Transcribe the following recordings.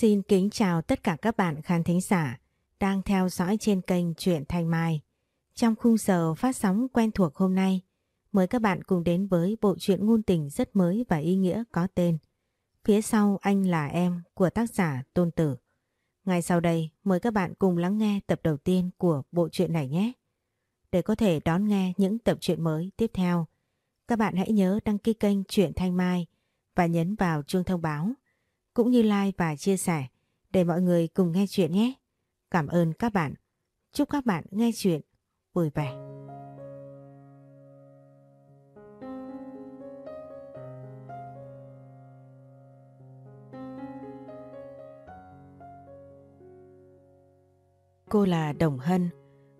Xin kính chào tất cả các bạn khán thính giả đang theo dõi trên kênh Truyện Thanh Mai. Trong khung giờ phát sóng quen thuộc hôm nay, mời các bạn cùng đến với bộ truyện ngôn tình rất mới và ý nghĩa có tên Phía sau anh là em của tác giả Tôn Tử. Ngay sau đây, mời các bạn cùng lắng nghe tập đầu tiên của bộ truyện này nhé. Để có thể đón nghe những tập truyện mới tiếp theo, các bạn hãy nhớ đăng ký kênh Truyện Thanh Mai và nhấn vào chuông thông báo cũng như like và chia sẻ để mọi người cùng nghe chuyện nhé. Cảm ơn các bạn. Chúc các bạn nghe chuyện vui vẻ. Cô là Đồng Hân.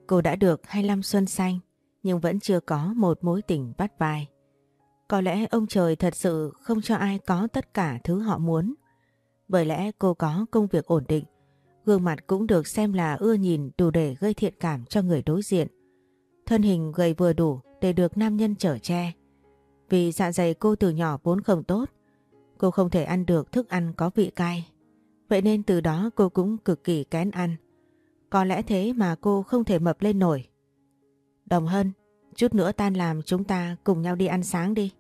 Cô đã được 25 xuân xanh, nhưng vẫn chưa có một mối tình bắt vai. Có lẽ ông trời thật sự không cho ai có tất cả thứ họ muốn. Bởi lẽ cô có công việc ổn định, gương mặt cũng được xem là ưa nhìn đủ để gây thiện cảm cho người đối diện. Thân hình gầy vừa đủ để được nam nhân chở che. Vì dạ dày cô từ nhỏ vốn không tốt, cô không thể ăn được thức ăn có vị cay. Vậy nên từ đó cô cũng cực kỳ kén ăn. Có lẽ thế mà cô không thể mập lên nổi. Đồng Hân, chút nữa tan làm chúng ta cùng nhau đi ăn sáng đi.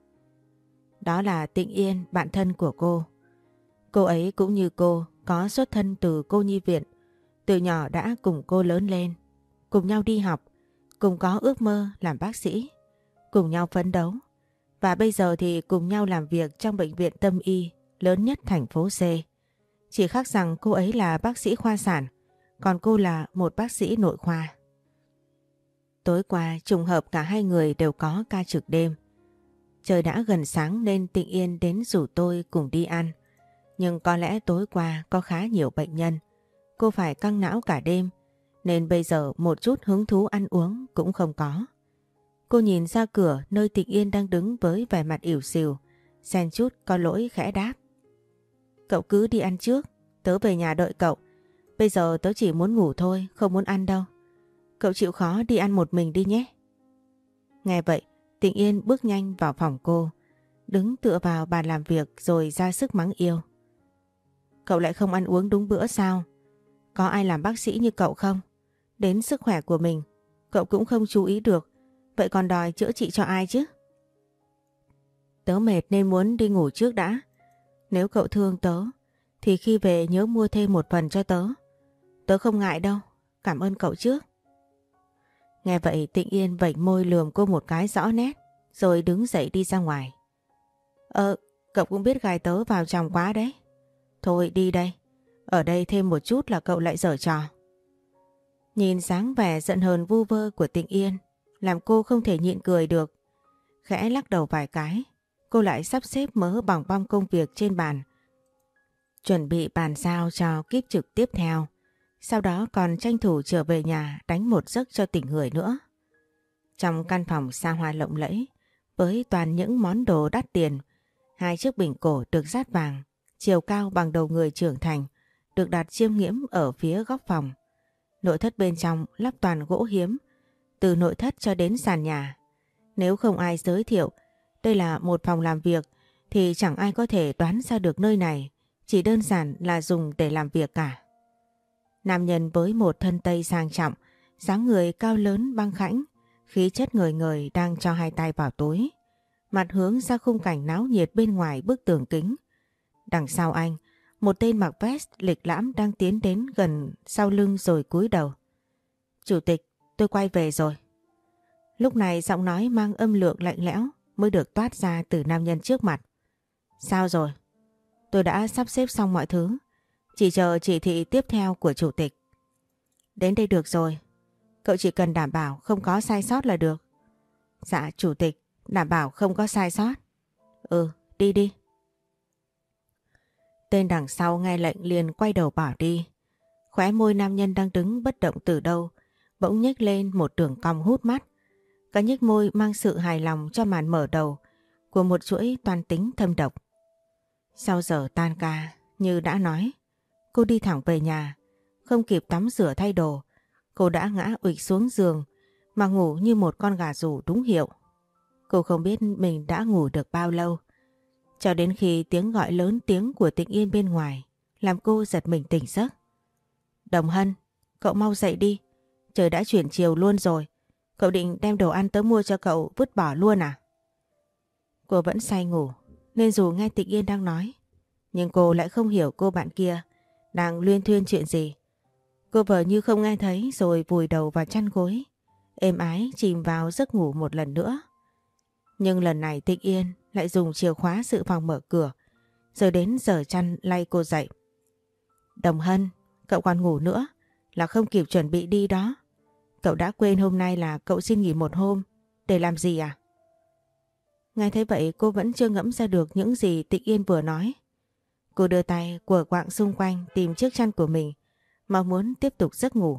Đó là Tịnh Yên, bạn thân của cô. Cô ấy cũng như cô, có xuất thân từ cô nhi viện. Từ nhỏ đã cùng cô lớn lên, cùng nhau đi học, cùng có ước mơ làm bác sĩ, cùng nhau phấn đấu. Và bây giờ thì cùng nhau làm việc trong bệnh viện tâm y lớn nhất thành phố C. Chỉ khác rằng cô ấy là bác sĩ khoa sản, còn cô là một bác sĩ nội khoa. Tối qua trùng hợp cả hai người đều có ca trực đêm. Trời đã gần sáng nên Tịnh Yên đến rủ tôi cùng đi ăn. Nhưng có lẽ tối qua có khá nhiều bệnh nhân. Cô phải căng não cả đêm nên bây giờ một chút hứng thú ăn uống cũng không có. Cô nhìn ra cửa nơi Tịnh Yên đang đứng với vẻ mặt ỉu xìu, xen chút có lỗi khẽ đáp. Cậu cứ đi ăn trước, tớ về nhà đợi cậu. Bây giờ tớ chỉ muốn ngủ thôi, không muốn ăn đâu. Cậu chịu khó đi ăn một mình đi nhé. Nghe vậy, Tịnh Yên bước nhanh vào phòng cô, đứng tựa vào bàn làm việc rồi ra sức mắng yêu. Cậu lại không ăn uống đúng bữa sao? Có ai làm bác sĩ như cậu không? Đến sức khỏe của mình, cậu cũng không chú ý được. Vậy còn đòi chữa trị cho ai chứ? Tớ mệt nên muốn đi ngủ trước đã. Nếu cậu thương tớ, thì khi về nhớ mua thêm một phần cho tớ. Tớ không ngại đâu, cảm ơn cậu trước. Nghe vậy Tịnh Yên vẩy môi lườm cô một cái rõ nét, rồi đứng dậy đi ra ngoài. Ờ, cậu cũng biết gài tớ vào chồng quá đấy. Thôi đi đây, ở đây thêm một chút là cậu lại dở trò. Nhìn dáng vẻ giận hờn vu vơ của Tịnh Yên, làm cô không thể nhịn cười được. Khẽ lắc đầu vài cái, cô lại sắp xếp mớ bằng bong công việc trên bàn. Chuẩn bị bàn giao cho kiếp trực tiếp theo, sau đó còn tranh thủ trở về nhà đánh một giấc cho tỉnh người nữa. Trong căn phòng xa hoa lộng lẫy, với toàn những món đồ đắt tiền, hai chiếc bình cổ được rát vàng, chiều cao bằng đầu người trưởng thành, được đặt chiêm nghiễm ở phía góc phòng. Nội thất bên trong lắp toàn gỗ hiếm, từ nội thất cho đến sàn nhà. Nếu không ai giới thiệu, đây là một phòng làm việc, thì chẳng ai có thể đoán ra được nơi này, chỉ đơn giản là dùng để làm việc cả. Nam nhân với một thân tây sang trọng, dáng người cao lớn băng khãnh, khí chất người người đang cho hai tay vào túi. Mặt hướng ra khung cảnh náo nhiệt bên ngoài bức tường kính. Đằng sau anh, một tên mặc vest lịch lãm đang tiến đến gần sau lưng rồi cúi đầu. Chủ tịch, tôi quay về rồi. Lúc này giọng nói mang âm lượng lạnh lẽo mới được toát ra từ nam nhân trước mặt. Sao rồi? Tôi đã sắp xếp xong mọi thứ. Chỉ chờ chỉ thị tiếp theo của chủ tịch. Đến đây được rồi. Cậu chỉ cần đảm bảo không có sai sót là được. Dạ chủ tịch, đảm bảo không có sai sót. Ừ, đi đi. Tên đằng sau nghe lệnh liền quay đầu bỏ đi. Khóe môi nam nhân đang đứng bất động từ đâu, bỗng nhếch lên một đường cong hút mắt. Cả nhếch môi mang sự hài lòng cho màn mở đầu của một chuỗi toàn tính thâm độc. Sau giờ tan ca, như đã nói, cô đi thẳng về nhà, không kịp tắm rửa thay đồ. Cô đã ngã ụịch xuống giường mà ngủ như một con gà rủ đúng hiệu. Cô không biết mình đã ngủ được bao lâu. Cho đến khi tiếng gọi lớn tiếng của tịnh yên bên ngoài làm cô giật mình tỉnh giấc. Đồng Hân, cậu mau dậy đi. Trời đã chuyển chiều luôn rồi. Cậu định đem đồ ăn tớ mua cho cậu vứt bỏ luôn à? Cô vẫn say ngủ, nên dù nghe Tịnh Yên đang nói, nhưng cô lại không hiểu cô bạn kia đang luyên thuyên chuyện gì. Cô vợ như không nghe thấy rồi vùi đầu vào chăn gối, êm ái chìm vào giấc ngủ một lần nữa. Nhưng lần này Tịnh Yên lại dùng chìa khóa dự phòng mở cửa, rồi đến giờ chăn lay cô dậy. Đồng Hân, cậu còn ngủ nữa, là không kịp chuẩn bị đi đó. Cậu đã quên hôm nay là cậu xin nghỉ một hôm, để làm gì à? ngay thấy vậy cô vẫn chưa ngẫm ra được những gì Tịnh Yên vừa nói. Cô đưa tay của quạng xung quanh tìm chiếc chăn của mình, mà muốn tiếp tục giấc ngủ.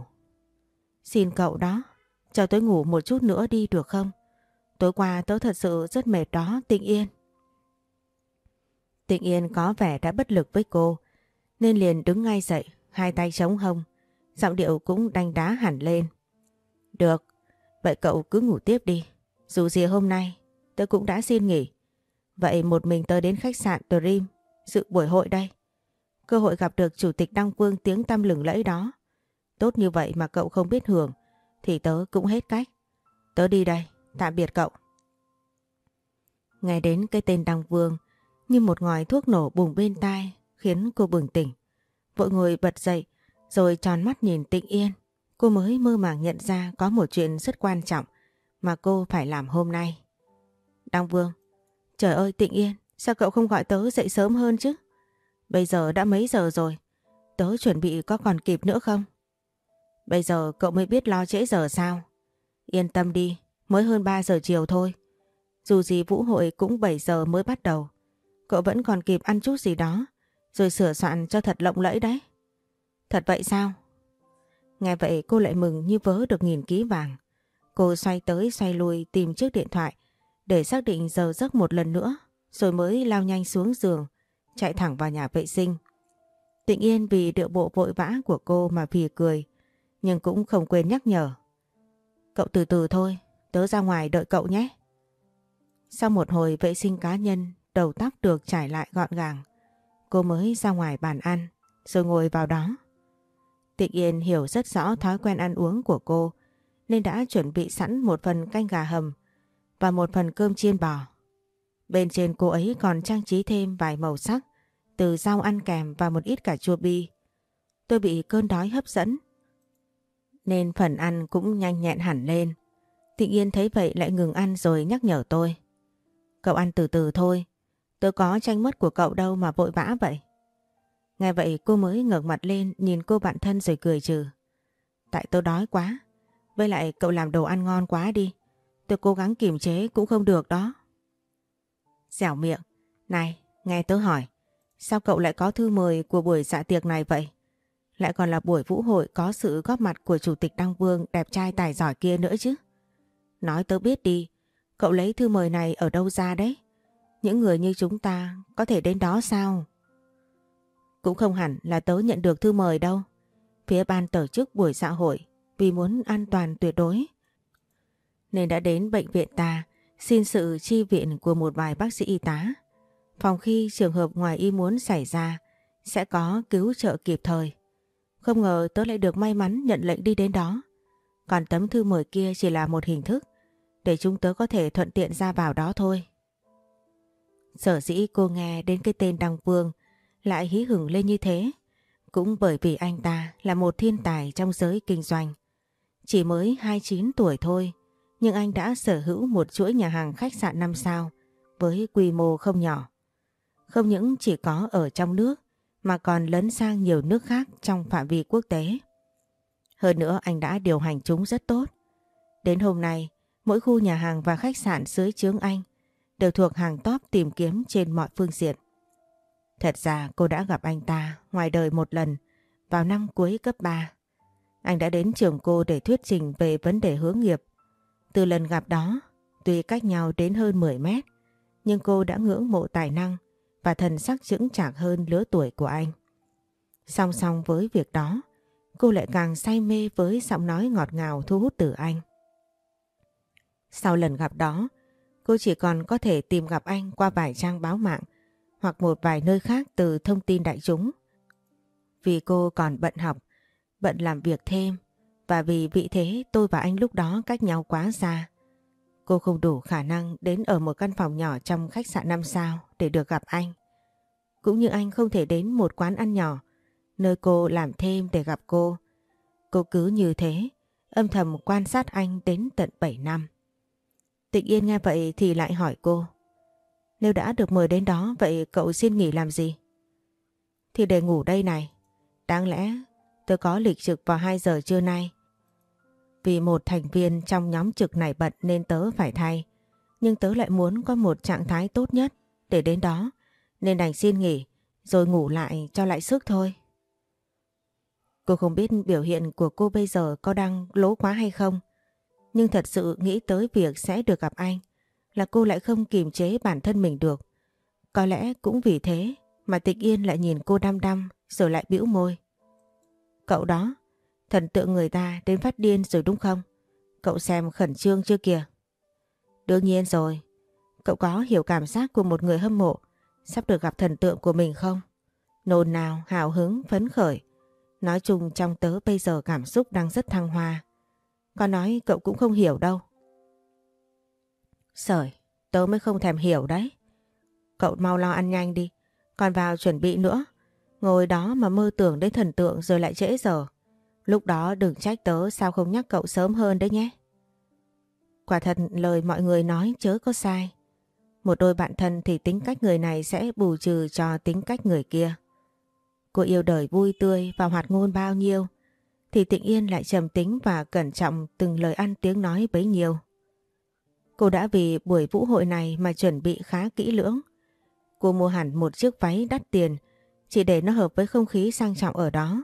Xin cậu đó, cho tôi ngủ một chút nữa đi được không? Tối qua tớ thật sự rất mệt đó, Tịnh Yên. Tịnh Yên có vẻ đã bất lực với cô, nên liền đứng ngay dậy, hai tay chống hông. Giọng điệu cũng đanh đá hẳn lên. Được, vậy cậu cứ ngủ tiếp đi. Dù gì hôm nay, tớ cũng đã xin nghỉ. Vậy một mình tớ đến khách sạn Dream dự buổi hội đây. Cơ hội gặp được chủ tịch Đăng Vương tiếng tăm lừng lẫy đó. Tốt như vậy mà cậu không biết hưởng, thì tớ cũng hết cách. Tớ đi đây, tạm biệt cậu. Nghe đến cái tên Đăng Vương, như một ngòi thuốc nổ bùng bên tai, khiến cô bừng tỉnh. Vội ngồi bật dậy, rồi tròn mắt nhìn tịnh yên. Cô mới mơ màng nhận ra có một chuyện rất quan trọng mà cô phải làm hôm nay. Đăng Vương, trời ơi tịnh yên, sao cậu không gọi tớ dậy sớm hơn chứ? Bây giờ đã mấy giờ rồi? Tớ chuẩn bị có còn kịp nữa không? Bây giờ cậu mới biết lo trễ giờ sao? Yên tâm đi, mới hơn 3 giờ chiều thôi. Dù gì vũ hội cũng 7 giờ mới bắt đầu. Cậu vẫn còn kịp ăn chút gì đó, rồi sửa soạn cho thật lộng lẫy đấy. Thật vậy sao? Nghe vậy cô lại mừng như vớ được nghìn ký vàng. Cô xoay tới xoay lui tìm chiếc điện thoại để xác định giờ giấc một lần nữa rồi mới lao nhanh xuống giường chạy thẳng vào nhà vệ sinh. Tịnh Yên vì điệu bộ vội vã của cô mà phì cười nhưng cũng không quên nhắc nhở. Cậu từ từ thôi, tớ ra ngoài đợi cậu nhé. Sau một hồi vệ sinh cá nhân, đầu tóc được trải lại gọn gàng, cô mới ra ngoài bàn ăn rồi ngồi vào đó. Tịnh Yên hiểu rất rõ thói quen ăn uống của cô nên đã chuẩn bị sẵn một phần canh gà hầm và một phần cơm chiên bò. Bên trên cô ấy còn trang trí thêm vài màu sắc từ rau ăn kèm và một ít cà chua bi. Tôi bị cơn đói hấp dẫn nên phần ăn cũng nhanh nhẹn hẳn lên. Tịnh Yên thấy vậy lại ngừng ăn rồi nhắc nhở tôi. Cậu ăn từ từ thôi, tôi có tranh mất của cậu đâu mà vội vã vậy. Nghe vậy cô mới ngẩng mặt lên nhìn cô bạn thân rồi cười trừ. Tại tôi đói quá. Với lại cậu làm đồ ăn ngon quá đi. Tôi cố gắng kiềm chế cũng không được đó. Dẻo miệng. Này, nghe tớ hỏi. Sao cậu lại có thư mời của buổi dạ tiệc này vậy? Lại còn là buổi vũ hội có sự góp mặt của Chủ tịch Đăng Vương đẹp trai tài giỏi kia nữa chứ. Nói tớ biết đi, cậu lấy thư mời này ở đâu ra đấy? Những người như chúng ta có thể đến đó sao? Cũng không hẳn là tớ nhận được thư mời đâu. Phía ban tổ chức buổi xã hội vì muốn an toàn tuyệt đối. Nên đã đến bệnh viện ta xin sự chi viện của một vài bác sĩ y tá. Phòng khi trường hợp ngoài y muốn xảy ra sẽ có cứu trợ kịp thời. Không ngờ tớ lại được may mắn nhận lệnh đi đến đó. Còn tấm thư mời kia chỉ là một hình thức để chúng tớ có thể thuận tiện ra vào đó thôi. Sở dĩ cô nghe đến cái tên Đăng Vương lại hí hửng lên như thế cũng bởi vì anh ta là một thiên tài trong giới kinh doanh. Chỉ mới 29 tuổi thôi, nhưng anh đã sở hữu một chuỗi nhà hàng khách sạn 5 sao với quy mô không nhỏ. Không những chỉ có ở trong nước mà còn lấn sang nhiều nước khác trong phạm vi quốc tế. Hơn nữa anh đã điều hành chúng rất tốt. Đến hôm nay, mỗi khu nhà hàng và khách sạn dưới chướng anh đều thuộc hàng top tìm kiếm trên mọi phương diện. Thật ra cô đã gặp anh ta ngoài đời một lần vào năm cuối cấp 3. Anh đã đến trường cô để thuyết trình về vấn đề hướng nghiệp. Từ lần gặp đó, tuy cách nhau đến hơn 10 mét, nhưng cô đã ngưỡng mộ tài năng và thần sắc chững chạc hơn lứa tuổi của anh. Song song với việc đó, cô lại càng say mê với giọng nói ngọt ngào thu hút từ anh. Sau lần gặp đó, cô chỉ còn có thể tìm gặp anh qua vài trang báo mạng hoặc một vài nơi khác từ thông tin đại chúng. Vì cô còn bận học, bận làm việc thêm và vì vị thế tôi và anh lúc đó cách nhau quá xa. Cô không đủ khả năng đến ở một căn phòng nhỏ trong khách sạn 5 sao để được gặp anh. Cũng như anh không thể đến một quán ăn nhỏ nơi cô làm thêm để gặp cô. Cô cứ như thế, âm thầm quan sát anh đến tận 7 năm. Tịnh Yên nghe vậy thì lại hỏi cô. Nếu đã được mời đến đó, vậy cậu xin nghỉ làm gì? Thì để ngủ đây này. Đáng lẽ tôi có lịch trực vào 2 giờ trưa nay. Vì một thành viên trong nhóm trực này bận nên tớ phải thay. Nhưng tớ lại muốn có một trạng thái tốt nhất để đến đó. Nên đành xin nghỉ, rồi ngủ lại cho lại sức thôi. Cô không biết biểu hiện của cô bây giờ có đang lố quá hay không. Nhưng thật sự nghĩ tới việc sẽ được gặp anh là cô lại không kiềm chế bản thân mình được. Có lẽ cũng vì thế mà tịch yên lại nhìn cô đăm đăm rồi lại bĩu môi. Cậu đó, thần tượng người ta đến phát điên rồi đúng không? Cậu xem khẩn trương chưa kìa? Đương nhiên rồi. Cậu có hiểu cảm giác của một người hâm mộ sắp được gặp thần tượng của mình không? Nồn nào, hào hứng, phấn khởi. Nói chung trong tớ bây giờ cảm xúc đang rất thăng hoa con nói cậu cũng không hiểu đâu. Sởi, tớ mới không thèm hiểu đấy. Cậu mau lo ăn nhanh đi, còn vào chuẩn bị nữa. Ngồi đó mà mơ tưởng đến thần tượng rồi lại trễ giờ. Lúc đó đừng trách tớ sao không nhắc cậu sớm hơn đấy nhé. Quả thật lời mọi người nói chớ có sai. Một đôi bạn thân thì tính cách người này sẽ bù trừ cho tính cách người kia. Cô yêu đời vui tươi và hoạt ngôn bao nhiêu thì Tịnh Yên lại trầm tính và cẩn trọng từng lời ăn tiếng nói bấy nhiêu. Cô đã vì buổi vũ hội này mà chuẩn bị khá kỹ lưỡng. Cô mua hẳn một chiếc váy đắt tiền chỉ để nó hợp với không khí sang trọng ở đó.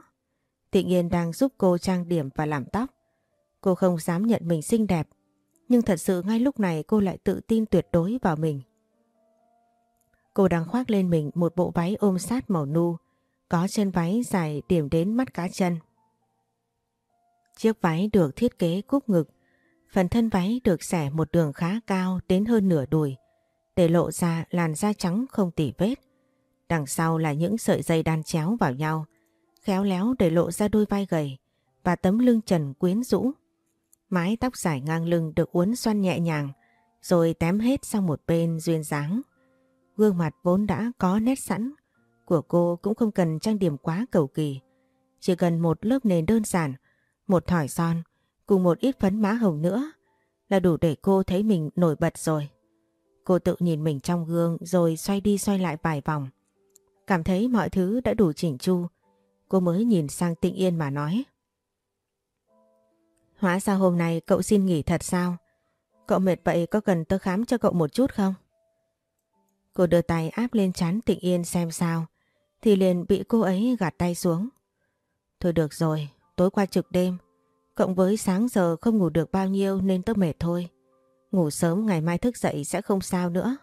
Tịnh Yên đang giúp cô trang điểm và làm tóc. Cô không dám nhận mình xinh đẹp, nhưng thật sự ngay lúc này cô lại tự tin tuyệt đối vào mình. Cô đang khoác lên mình một bộ váy ôm sát màu nu, có chân váy dài điểm đến mắt cá chân. Chiếc váy được thiết kế cúp ngực, phần thân váy được xẻ một đường khá cao đến hơn nửa đùi, để lộ ra làn da trắng không tỉ vết. Đằng sau là những sợi dây đan chéo vào nhau, khéo léo để lộ ra đôi vai gầy và tấm lưng trần quyến rũ. Mái tóc dài ngang lưng được uốn xoăn nhẹ nhàng, rồi tém hết sang một bên duyên dáng. Gương mặt vốn đã có nét sẵn của cô cũng không cần trang điểm quá cầu kỳ. Chỉ cần một lớp nền đơn giản, một thỏi son cùng một ít phấn má hồng nữa là đủ để cô thấy mình nổi bật rồi. Cô tự nhìn mình trong gương rồi xoay đi xoay lại vài vòng. Cảm thấy mọi thứ đã đủ chỉnh chu. Cô mới nhìn sang Tịnh Yên mà nói. Hóa ra hôm nay cậu xin nghỉ thật sao? Cậu mệt vậy có cần tớ khám cho cậu một chút không? Cô đưa tay áp lên chán Tịnh Yên xem sao. Thì liền bị cô ấy gạt tay xuống. Thôi được rồi, tối qua trực đêm. Cộng với sáng giờ không ngủ được bao nhiêu nên tớ mệt thôi. Ngủ sớm ngày mai thức dậy sẽ không sao nữa.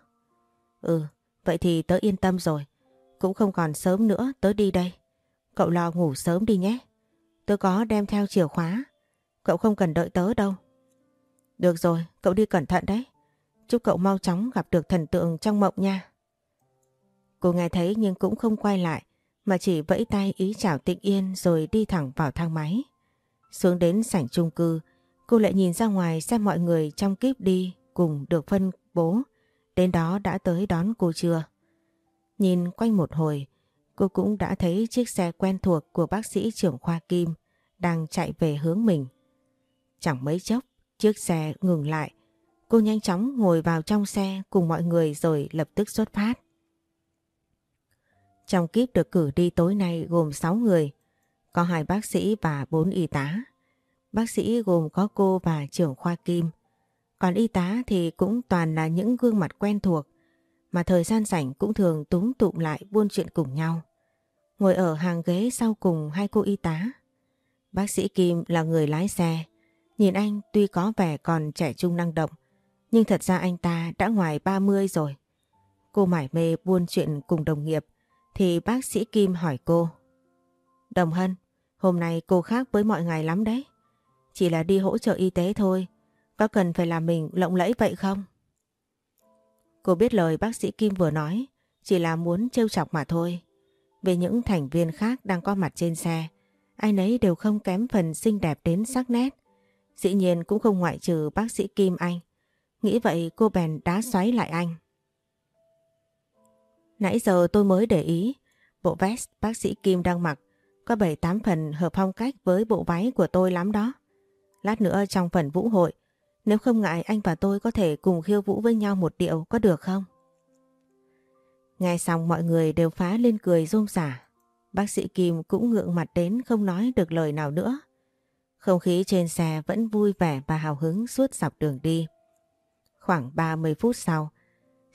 Ừ, vậy thì tớ yên tâm rồi. Cũng không còn sớm nữa tớ đi đây. Cậu lo ngủ sớm đi nhé. Tớ có đem theo chìa khóa. Cậu không cần đợi tớ đâu. Được rồi, cậu đi cẩn thận đấy. Chúc cậu mau chóng gặp được thần tượng trong mộng nha. Cô nghe thấy nhưng cũng không quay lại mà chỉ vẫy tay ý chào tịnh yên rồi đi thẳng vào thang máy. Xuống đến sảnh chung cư, cô lại nhìn ra ngoài xem mọi người trong kíp đi cùng được phân bố. Đến đó đã tới đón cô chưa? Nhìn quanh một hồi, cô cũng đã thấy chiếc xe quen thuộc của bác sĩ trưởng khoa Kim đang chạy về hướng mình. Chẳng mấy chốc, chiếc xe ngừng lại. Cô nhanh chóng ngồi vào trong xe cùng mọi người rồi lập tức xuất phát. Trong kíp được cử đi tối nay gồm 6 người, có hai bác sĩ và 4 y tá. Bác sĩ gồm có cô và trưởng khoa Kim. Còn y tá thì cũng toàn là những gương mặt quen thuộc mà thời gian rảnh cũng thường túng tụm lại buôn chuyện cùng nhau. Ngồi ở hàng ghế sau cùng hai cô y tá. Bác sĩ Kim là người lái xe. Nhìn anh tuy có vẻ còn trẻ trung năng động, nhưng thật ra anh ta đã ngoài 30 rồi. Cô mải mê buôn chuyện cùng đồng nghiệp, thì bác sĩ Kim hỏi cô. Đồng Hân, hôm nay cô khác với mọi ngày lắm đấy. Chỉ là đi hỗ trợ y tế thôi, có cần phải làm mình lộng lẫy vậy không? Cô biết lời bác sĩ Kim vừa nói, chỉ là muốn trêu chọc mà thôi. Về những thành viên khác đang có mặt trên xe, ai nấy đều không kém phần xinh đẹp đến sắc nét. Dĩ nhiên cũng không ngoại trừ bác sĩ Kim Anh. Nghĩ vậy cô bèn đá xoáy lại anh. Nãy giờ tôi mới để ý, bộ vest bác sĩ Kim đang mặc có 7-8 phần hợp phong cách với bộ váy của tôi lắm đó. Lát nữa trong phần vũ hội, nếu không ngại anh và tôi có thể cùng khiêu vũ với nhau một điệu có được không? Nghe xong mọi người đều phá lên cười rôm rả. Bác sĩ Kim cũng ngượng mặt đến không nói được lời nào nữa. Không khí trên xe vẫn vui vẻ và hào hứng suốt dọc đường đi. Khoảng 30 phút sau,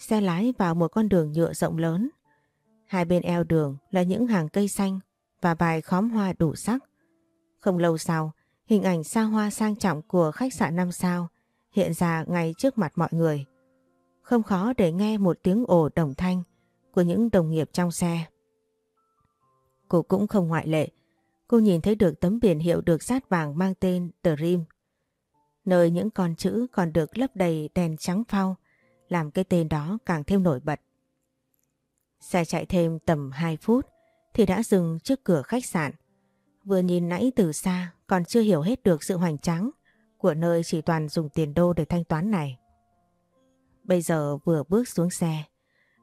xe lái vào một con đường nhựa rộng lớn. Hai bên eo đường là những hàng cây xanh và vài khóm hoa đủ sắc. Không lâu sau, hình ảnh xa hoa sang trọng của khách sạn 5 sao hiện ra ngay trước mặt mọi người. Không khó để nghe một tiếng ồ đồng thanh của những đồng nghiệp trong xe. Cô cũng không ngoại lệ. Cô nhìn thấy được tấm biển hiệu được sát vàng mang tên Dream. Nơi những con chữ còn được lấp đầy đèn trắng phao làm cái tên đó càng thêm nổi bật. Xe chạy thêm tầm 2 phút thì đã dừng trước cửa khách sạn. Vừa nhìn nãy từ xa còn chưa hiểu hết được sự hoành tráng của nơi chỉ toàn dùng tiền đô để thanh toán này. Bây giờ vừa bước xuống xe,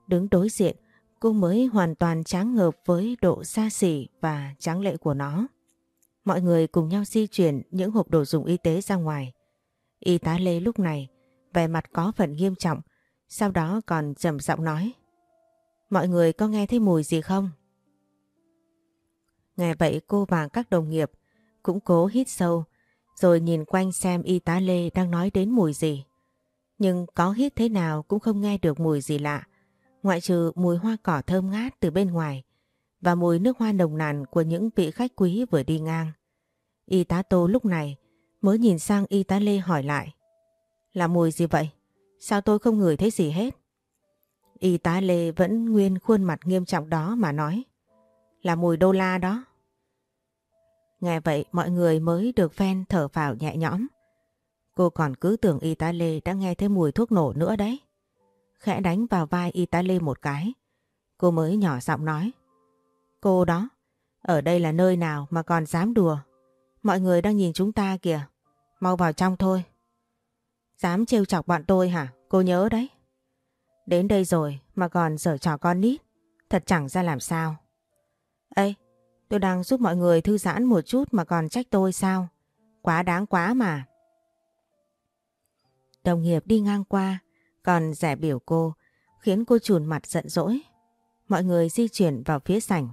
đứng đối diện cô mới hoàn toàn tráng ngợp với độ xa xỉ và tráng lệ của nó. Mọi người cùng nhau di chuyển những hộp đồ dùng y tế ra ngoài. Y tá Lê lúc này vẻ mặt có phần nghiêm trọng, sau đó còn trầm giọng nói. Mọi người có nghe thấy mùi gì không? Nghe vậy cô và các đồng nghiệp cũng cố hít sâu, rồi nhìn quanh xem y tá Lê đang nói đến mùi gì. Nhưng có hít thế nào cũng không nghe được mùi gì lạ, ngoại trừ mùi hoa cỏ thơm ngát từ bên ngoài và mùi nước hoa nồng nàn của những vị khách quý vừa đi ngang. Y tá Tô lúc này mới nhìn sang y tá Lê hỏi lại. Là mùi gì vậy? Sao tôi không ngửi thấy gì hết? Y tá Lê vẫn nguyên khuôn mặt nghiêm trọng đó mà nói. Là mùi đô la đó. Nghe vậy mọi người mới được phen thở vào nhẹ nhõm. Cô còn cứ tưởng y tá Lê đã nghe thấy mùi thuốc nổ nữa đấy khẽ đánh vào vai Italy một cái. Cô mới nhỏ giọng nói. Cô đó, ở đây là nơi nào mà còn dám đùa. Mọi người đang nhìn chúng ta kìa. Mau vào trong thôi. Dám trêu chọc bọn tôi hả? Cô nhớ đấy. Đến đây rồi mà còn dở trò con nít. Thật chẳng ra làm sao. Ê, tôi đang giúp mọi người thư giãn một chút mà còn trách tôi sao? Quá đáng quá mà. Đồng nghiệp đi ngang qua còn rẻ biểu cô khiến cô chùn mặt giận dỗi. Mọi người di chuyển vào phía sảnh.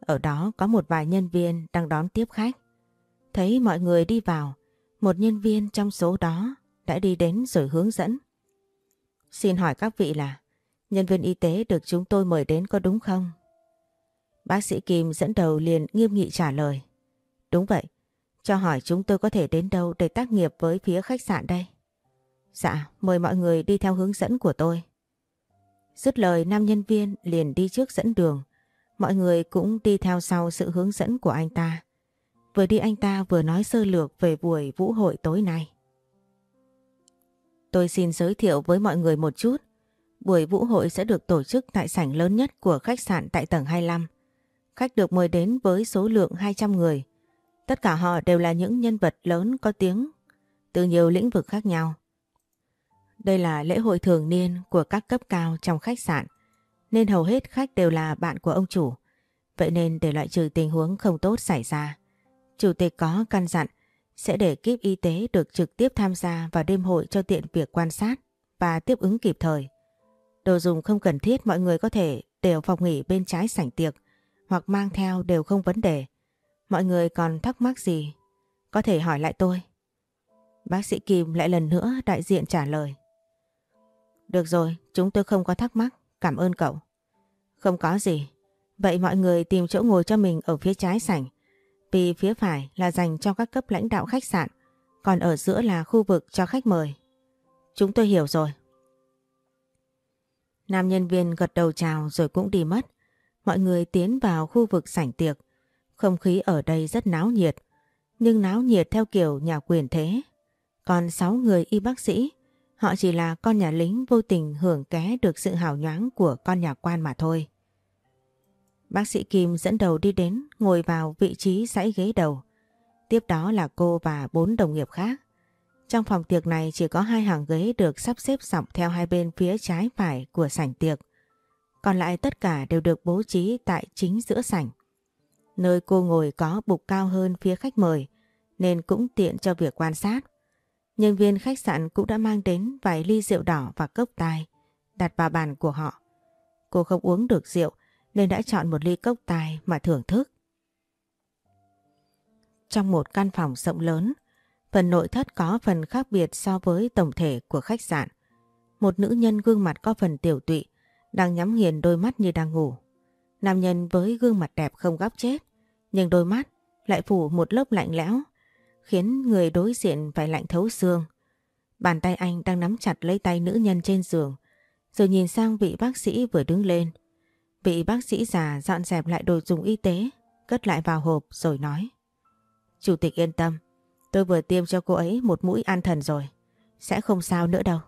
Ở đó có một vài nhân viên đang đón tiếp khách. Thấy mọi người đi vào, một nhân viên trong số đó đã đi đến rồi hướng dẫn. Xin hỏi các vị là nhân viên y tế được chúng tôi mời đến có đúng không? Bác sĩ Kim dẫn đầu liền nghiêm nghị trả lời. Đúng vậy, cho hỏi chúng tôi có thể đến đâu để tác nghiệp với phía khách sạn đây? Dạ, mời mọi người đi theo hướng dẫn của tôi. Dứt lời nam nhân viên liền đi trước dẫn đường. Mọi người cũng đi theo sau sự hướng dẫn của anh ta. Vừa đi anh ta vừa nói sơ lược về buổi vũ hội tối nay. Tôi xin giới thiệu với mọi người một chút. Buổi vũ hội sẽ được tổ chức tại sảnh lớn nhất của khách sạn tại tầng 25. Khách được mời đến với số lượng 200 người. Tất cả họ đều là những nhân vật lớn có tiếng từ nhiều lĩnh vực khác nhau. Đây là lễ hội thường niên của các cấp cao trong khách sạn, nên hầu hết khách đều là bạn của ông chủ. Vậy nên để loại trừ tình huống không tốt xảy ra, chủ tịch có căn dặn sẽ để kíp y tế được trực tiếp tham gia vào đêm hội cho tiện việc quan sát và tiếp ứng kịp thời. Đồ dùng không cần thiết mọi người có thể đều phòng nghỉ bên trái sảnh tiệc hoặc mang theo đều không vấn đề. Mọi người còn thắc mắc gì? Có thể hỏi lại tôi. Bác sĩ Kim lại lần nữa đại diện trả lời. Được rồi, chúng tôi không có thắc mắc. Cảm ơn cậu. Không có gì. Vậy mọi người tìm chỗ ngồi cho mình ở phía trái sảnh. Vì phía phải là dành cho các cấp lãnh đạo khách sạn. Còn ở giữa là khu vực cho khách mời. Chúng tôi hiểu rồi. Nam nhân viên gật đầu chào rồi cũng đi mất. Mọi người tiến vào khu vực sảnh tiệc. Không khí ở đây rất náo nhiệt. Nhưng náo nhiệt theo kiểu nhà quyền thế. Còn 6 người y bác sĩ, Họ chỉ là con nhà lính vô tình hưởng ké được sự hào nhoáng của con nhà quan mà thôi. Bác sĩ Kim dẫn đầu đi đến, ngồi vào vị trí dãy ghế đầu. Tiếp đó là cô và bốn đồng nghiệp khác. Trong phòng tiệc này chỉ có hai hàng ghế được sắp xếp dọc theo hai bên phía trái phải của sảnh tiệc. Còn lại tất cả đều được bố trí tại chính giữa sảnh. Nơi cô ngồi có bục cao hơn phía khách mời, nên cũng tiện cho việc quan sát. Nhân viên khách sạn cũng đã mang đến vài ly rượu đỏ và cốc tai, đặt vào bàn của họ. Cô không uống được rượu nên đã chọn một ly cốc tài mà thưởng thức. Trong một căn phòng rộng lớn, phần nội thất có phần khác biệt so với tổng thể của khách sạn. Một nữ nhân gương mặt có phần tiểu tụy, đang nhắm nghiền đôi mắt như đang ngủ. Nam nhân với gương mặt đẹp không góc chết, nhưng đôi mắt lại phủ một lớp lạnh lẽo, khiến người đối diện phải lạnh thấu xương. Bàn tay anh đang nắm chặt lấy tay nữ nhân trên giường, rồi nhìn sang vị bác sĩ vừa đứng lên. Vị bác sĩ già dọn dẹp lại đồ dùng y tế, cất lại vào hộp rồi nói. Chủ tịch yên tâm, tôi vừa tiêm cho cô ấy một mũi an thần rồi, sẽ không sao nữa đâu.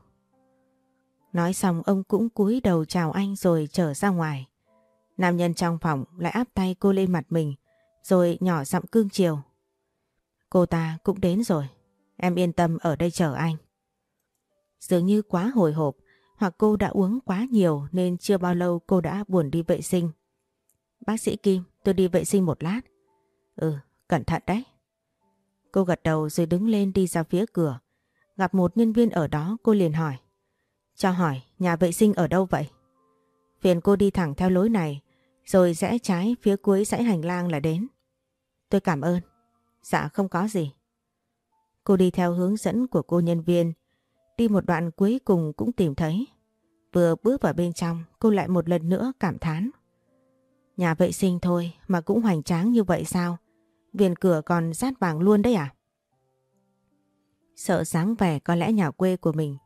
Nói xong ông cũng cúi đầu chào anh rồi trở ra ngoài. Nam nhân trong phòng lại áp tay cô lên mặt mình, rồi nhỏ giọng cương chiều. Cô ta cũng đến rồi, em yên tâm ở đây chờ anh. Dường như quá hồi hộp, hoặc cô đã uống quá nhiều nên chưa bao lâu cô đã buồn đi vệ sinh. Bác sĩ Kim, tôi đi vệ sinh một lát. Ừ, cẩn thận đấy. Cô gật đầu rồi đứng lên đi ra phía cửa. Gặp một nhân viên ở đó cô liền hỏi. Cho hỏi, nhà vệ sinh ở đâu vậy? Phiền cô đi thẳng theo lối này, rồi rẽ trái phía cuối dãy hành lang là đến. Tôi cảm ơn. Dạ không có gì. Cô đi theo hướng dẫn của cô nhân viên, đi một đoạn cuối cùng cũng tìm thấy. Vừa bước vào bên trong, cô lại một lần nữa cảm thán. Nhà vệ sinh thôi mà cũng hoành tráng như vậy sao? Viền cửa còn rát vàng luôn đấy à? Sợ dáng vẻ có lẽ nhà quê của mình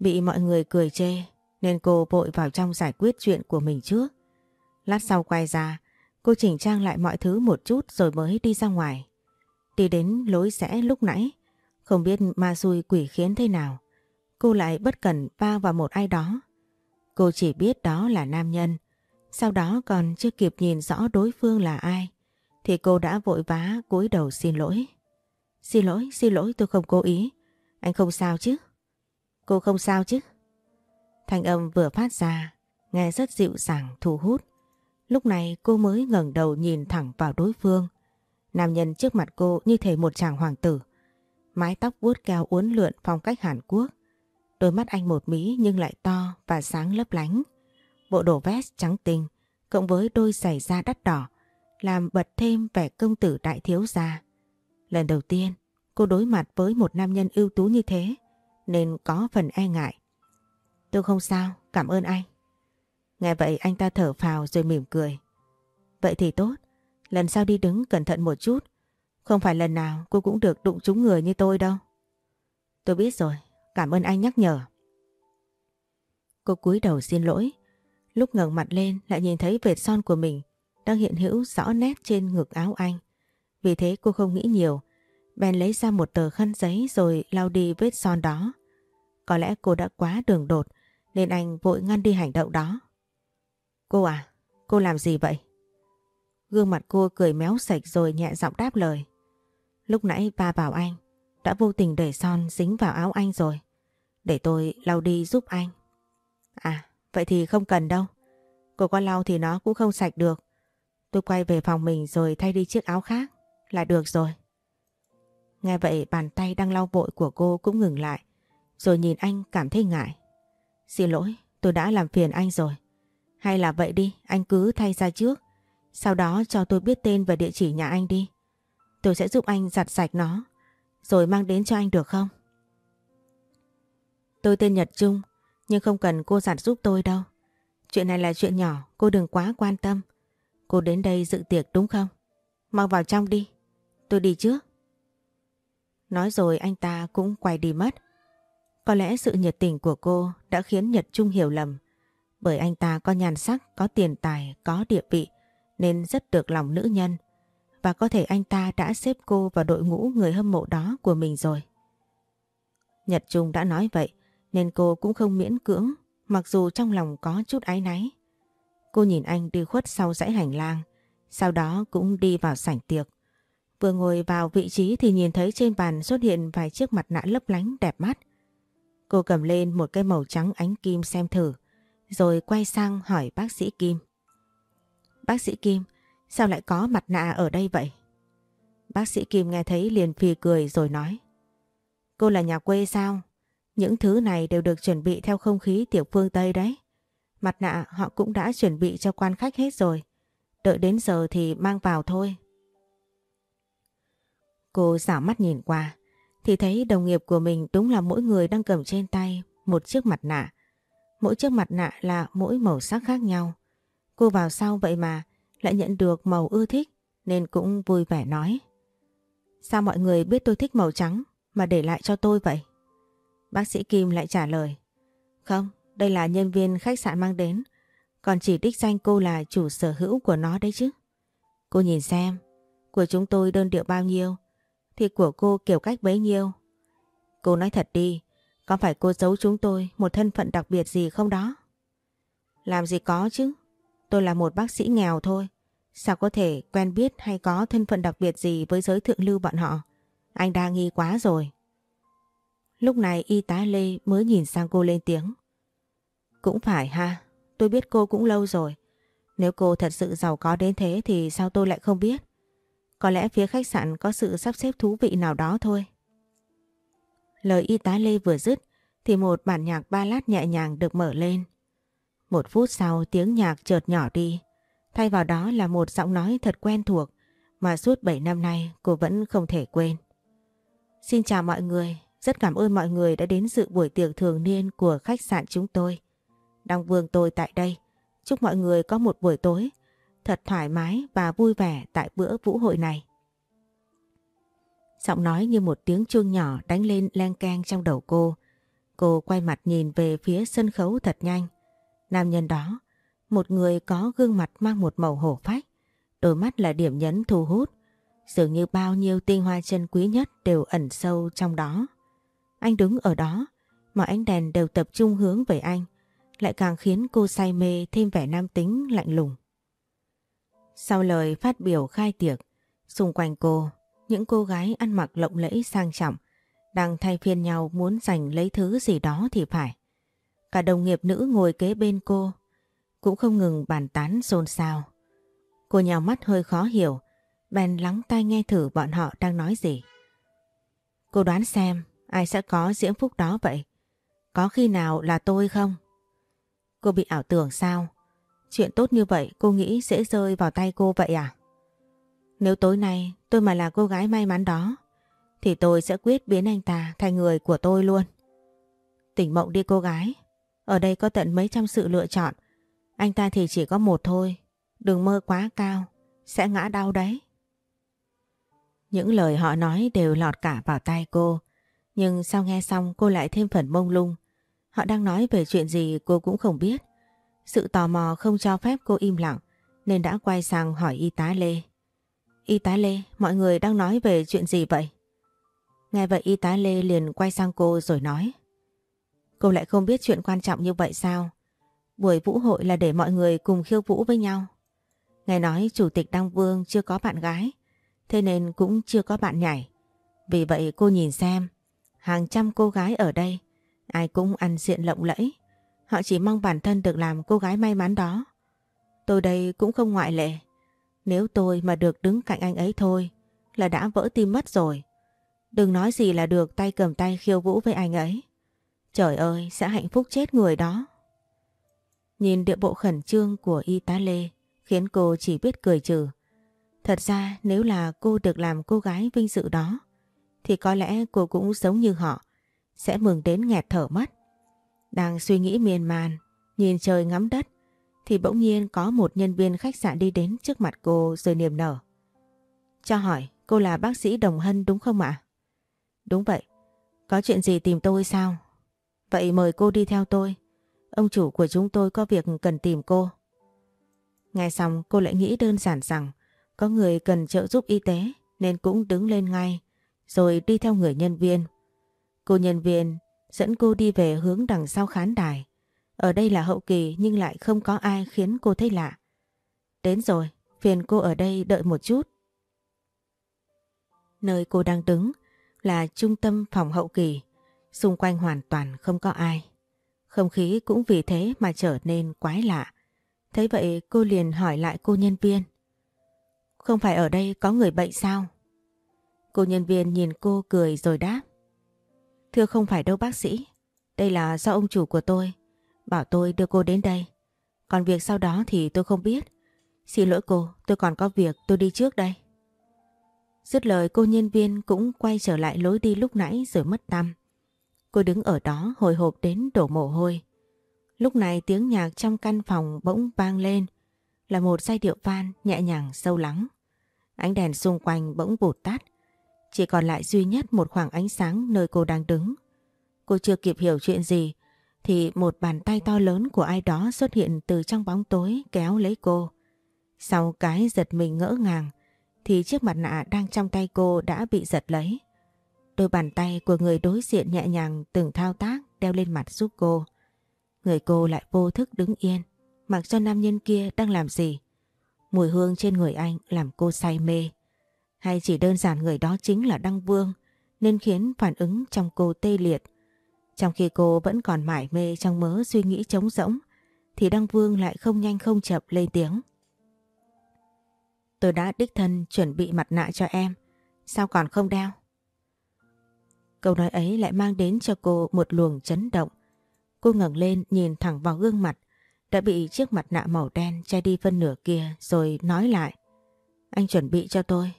bị mọi người cười chê nên cô vội vào trong giải quyết chuyện của mình trước. Lát sau quay ra, cô chỉnh trang lại mọi thứ một chút rồi mới đi ra ngoài. Đi đến lối rẽ lúc nãy, không biết ma xui quỷ khiến thế nào. Cô lại bất cẩn va vào một ai đó. Cô chỉ biết đó là nam nhân. Sau đó còn chưa kịp nhìn rõ đối phương là ai. Thì cô đã vội vã cúi đầu xin lỗi. Xin lỗi, xin lỗi tôi không cố ý. Anh không sao chứ? Cô không sao chứ? Thanh âm vừa phát ra, nghe rất dịu dàng, thu hút. Lúc này cô mới ngẩng đầu nhìn thẳng vào đối phương. Nam nhân trước mặt cô như thể một chàng hoàng tử. Mái tóc vuốt keo uốn lượn phong cách Hàn Quốc. Đôi mắt anh một mí nhưng lại to và sáng lấp lánh. Bộ đồ vest trắng tinh cộng với đôi giày da đắt đỏ làm bật thêm vẻ công tử đại thiếu gia. Lần đầu tiên cô đối mặt với một nam nhân ưu tú như thế nên có phần e ngại. Tôi không sao, cảm ơn anh. Nghe vậy anh ta thở phào rồi mỉm cười. Vậy thì tốt, lần sau đi đứng cẩn thận một chút. Không phải lần nào cô cũng được đụng trúng người như tôi đâu. Tôi biết rồi, cảm ơn anh nhắc nhở. Cô cúi đầu xin lỗi. Lúc ngẩng mặt lên lại nhìn thấy vệt son của mình đang hiện hữu rõ nét trên ngực áo anh. Vì thế cô không nghĩ nhiều, bèn lấy ra một tờ khăn giấy rồi lau đi vết son đó. Có lẽ cô đã quá đường đột nên anh vội ngăn đi hành động đó. Cô à, cô làm gì vậy? Gương mặt cô cười méo sạch rồi nhẹ giọng đáp lời. Lúc nãy ba bảo anh, đã vô tình để son dính vào áo anh rồi. Để tôi lau đi giúp anh. À, vậy thì không cần đâu. Cô có lau thì nó cũng không sạch được. Tôi quay về phòng mình rồi thay đi chiếc áo khác là được rồi. Nghe vậy bàn tay đang lau vội của cô cũng ngừng lại. Rồi nhìn anh cảm thấy ngại. Xin lỗi, tôi đã làm phiền anh rồi. Hay là vậy đi, anh cứ thay ra trước. Sau đó cho tôi biết tên và địa chỉ nhà anh đi. Tôi sẽ giúp anh giặt sạch nó. Rồi mang đến cho anh được không? Tôi tên Nhật Trung, nhưng không cần cô giặt giúp tôi đâu. Chuyện này là chuyện nhỏ, cô đừng quá quan tâm. Cô đến đây dự tiệc đúng không? Mau vào trong đi. Tôi đi trước. Nói rồi anh ta cũng quay đi mất. Có lẽ sự nhiệt tình của cô đã khiến Nhật Trung hiểu lầm. Bởi anh ta có nhan sắc, có tiền tài, có địa vị nên rất được lòng nữ nhân. Và có thể anh ta đã xếp cô vào đội ngũ người hâm mộ đó của mình rồi. Nhật Trung đã nói vậy nên cô cũng không miễn cưỡng mặc dù trong lòng có chút áy náy. Cô nhìn anh đi khuất sau dãy hành lang, sau đó cũng đi vào sảnh tiệc. Vừa ngồi vào vị trí thì nhìn thấy trên bàn xuất hiện vài chiếc mặt nạ lấp lánh đẹp mắt. Cô cầm lên một cái màu trắng ánh kim xem thử, rồi quay sang hỏi bác sĩ Kim. Bác sĩ Kim, sao lại có mặt nạ ở đây vậy? Bác sĩ Kim nghe thấy liền phì cười rồi nói. Cô là nhà quê sao? Những thứ này đều được chuẩn bị theo không khí tiểu phương Tây đấy. Mặt nạ họ cũng đã chuẩn bị cho quan khách hết rồi. Đợi đến giờ thì mang vào thôi. Cô xảo mắt nhìn qua, thì thấy đồng nghiệp của mình đúng là mỗi người đang cầm trên tay một chiếc mặt nạ. Mỗi chiếc mặt nạ là mỗi màu sắc khác nhau. Cô vào sau vậy mà, lại nhận được màu ưa thích, nên cũng vui vẻ nói. Sao mọi người biết tôi thích màu trắng mà để lại cho tôi vậy? Bác sĩ Kim lại trả lời. Không, đây là nhân viên khách sạn mang đến. Còn chỉ đích danh cô là chủ sở hữu của nó đấy chứ. Cô nhìn xem, của chúng tôi đơn điệu bao nhiêu, thì của cô kiểu cách bấy nhiêu. Cô nói thật đi, có phải cô giấu chúng tôi một thân phận đặc biệt gì không đó? Làm gì có chứ, tôi là một bác sĩ nghèo thôi. Sao có thể quen biết hay có thân phận đặc biệt gì với giới thượng lưu bọn họ? Anh đa nghi quá rồi. Lúc này y tá Lê mới nhìn sang cô lên tiếng. Cũng phải ha, tôi biết cô cũng lâu rồi. Nếu cô thật sự giàu có đến thế thì sao tôi lại không biết? Có lẽ phía khách sạn có sự sắp xếp thú vị nào đó thôi. Lời y tá Lê vừa dứt thì một bản nhạc ba lát nhẹ nhàng được mở lên. Một phút sau tiếng nhạc chợt nhỏ đi. Thay vào đó là một giọng nói thật quen thuộc mà suốt 7 năm nay cô vẫn không thể quên. Xin chào mọi người, rất cảm ơn mọi người đã đến dự buổi tiệc thường niên của khách sạn chúng tôi. Đăng Vương tôi tại đây. Chúc mọi người có một buổi tối thật thoải mái và vui vẻ tại bữa vũ hội này. Giọng nói như một tiếng chuông nhỏ đánh lên len keng trong đầu cô. Cô quay mặt nhìn về phía sân khấu thật nhanh. Nam nhân đó, một người có gương mặt mang một màu hổ phách, đôi mắt là điểm nhấn thu hút. Dường như bao nhiêu tinh hoa chân quý nhất đều ẩn sâu trong đó. Anh đứng ở đó, mọi ánh đèn đều tập trung hướng về anh, lại càng khiến cô say mê thêm vẻ nam tính lạnh lùng. Sau lời phát biểu khai tiệc, xung quanh cô, những cô gái ăn mặc lộng lẫy sang trọng, đang thay phiên nhau muốn giành lấy thứ gì đó thì phải. Cả đồng nghiệp nữ ngồi kế bên cô, cũng không ngừng bàn tán xôn xao. Cô nhào mắt hơi khó hiểu, bèn lắng tai nghe thử bọn họ đang nói gì. Cô đoán xem ai sẽ có diễm phúc đó vậy? Có khi nào là tôi không? Cô bị ảo tưởng sao? Chuyện tốt như vậy cô nghĩ sẽ rơi vào tay cô vậy à? Nếu tối nay tôi mà là cô gái may mắn đó, thì tôi sẽ quyết biến anh ta thành người của tôi luôn. Tỉnh mộng đi cô gái. Ở đây có tận mấy trăm sự lựa chọn. Anh ta thì chỉ có một thôi. Đừng mơ quá cao. Sẽ ngã đau đấy. Những lời họ nói đều lọt cả vào tai cô. Nhưng sau nghe xong cô lại thêm phần mông lung. Họ đang nói về chuyện gì cô cũng không biết. Sự tò mò không cho phép cô im lặng nên đã quay sang hỏi y tá Lê. Y tá Lê, mọi người đang nói về chuyện gì vậy? Nghe vậy y tá Lê liền quay sang cô rồi nói. Cô lại không biết chuyện quan trọng như vậy sao? Buổi vũ hội là để mọi người cùng khiêu vũ với nhau. Nghe nói chủ tịch Đăng Vương chưa có bạn gái, thế nên cũng chưa có bạn nhảy. Vì vậy cô nhìn xem, hàng trăm cô gái ở đây, ai cũng ăn diện lộng lẫy, Họ chỉ mong bản thân được làm cô gái may mắn đó. Tôi đây cũng không ngoại lệ. Nếu tôi mà được đứng cạnh anh ấy thôi là đã vỡ tim mất rồi. Đừng nói gì là được tay cầm tay khiêu vũ với anh ấy. Trời ơi, sẽ hạnh phúc chết người đó. Nhìn địa bộ khẩn trương của y tá Lê khiến cô chỉ biết cười trừ. Thật ra nếu là cô được làm cô gái vinh dự đó thì có lẽ cô cũng giống như họ sẽ mừng đến nghẹt thở mất. Đang suy nghĩ miên man, nhìn trời ngắm đất, thì bỗng nhiên có một nhân viên khách sạn đi đến trước mặt cô rồi niềm nở. Cho hỏi, cô là bác sĩ Đồng Hân đúng không ạ? Đúng vậy. Có chuyện gì tìm tôi sao? Vậy mời cô đi theo tôi. Ông chủ của chúng tôi có việc cần tìm cô. Nghe xong cô lại nghĩ đơn giản rằng có người cần trợ giúp y tế nên cũng đứng lên ngay rồi đi theo người nhân viên. Cô nhân viên dẫn cô đi về hướng đằng sau khán đài. Ở đây là hậu kỳ nhưng lại không có ai khiến cô thấy lạ. Đến rồi, phiền cô ở đây đợi một chút. Nơi cô đang đứng là trung tâm phòng hậu kỳ, xung quanh hoàn toàn không có ai. Không khí cũng vì thế mà trở nên quái lạ. Thấy vậy cô liền hỏi lại cô nhân viên. Không phải ở đây có người bệnh sao? Cô nhân viên nhìn cô cười rồi đáp. Thưa không phải đâu bác sĩ. Đây là do ông chủ của tôi. Bảo tôi đưa cô đến đây. Còn việc sau đó thì tôi không biết. Xin lỗi cô, tôi còn có việc, tôi đi trước đây. Dứt lời cô nhân viên cũng quay trở lại lối đi lúc nãy rồi mất tăm. Cô đứng ở đó hồi hộp đến đổ mồ hôi. Lúc này tiếng nhạc trong căn phòng bỗng vang lên là một giai điệu van nhẹ nhàng sâu lắng. Ánh đèn xung quanh bỗng bụt tắt. Chỉ còn lại duy nhất một khoảng ánh sáng nơi cô đang đứng. Cô chưa kịp hiểu chuyện gì thì một bàn tay to lớn của ai đó xuất hiện từ trong bóng tối kéo lấy cô. Sau cái giật mình ngỡ ngàng thì chiếc mặt nạ đang trong tay cô đã bị giật lấy. Đôi bàn tay của người đối diện nhẹ nhàng từng thao tác đeo lên mặt giúp cô. Người cô lại vô thức đứng yên, mặc cho nam nhân kia đang làm gì. Mùi hương trên người anh làm cô say mê. Hay chỉ đơn giản người đó chính là Đăng Vương, nên khiến phản ứng trong cô tê liệt. Trong khi cô vẫn còn mải mê trong mớ suy nghĩ trống rỗng, thì Đăng Vương lại không nhanh không chậm lên tiếng. Tôi đã đích thân chuẩn bị mặt nạ cho em. Sao còn không đeo? Câu nói ấy lại mang đến cho cô một luồng chấn động. Cô ngẩng lên nhìn thẳng vào gương mặt, đã bị chiếc mặt nạ màu đen che đi phân nửa kia rồi nói lại. Anh chuẩn bị cho tôi.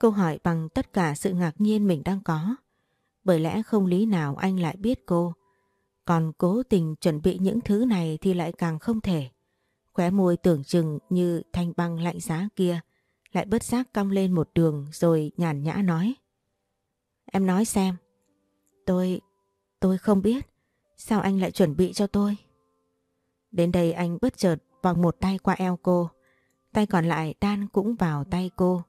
Câu hỏi bằng tất cả sự ngạc nhiên mình đang có. Bởi lẽ không lý nào anh lại biết cô. Còn cố tình chuẩn bị những thứ này thì lại càng không thể. Khóe môi tưởng chừng như thanh băng lạnh giá kia, lại bất giác cong lên một đường rồi nhàn nhã nói. Em nói xem. Tôi... tôi không biết. Sao anh lại chuẩn bị cho tôi? Đến đây anh bất chợt vòng một tay qua eo cô. Tay còn lại đan cũng vào tay cô.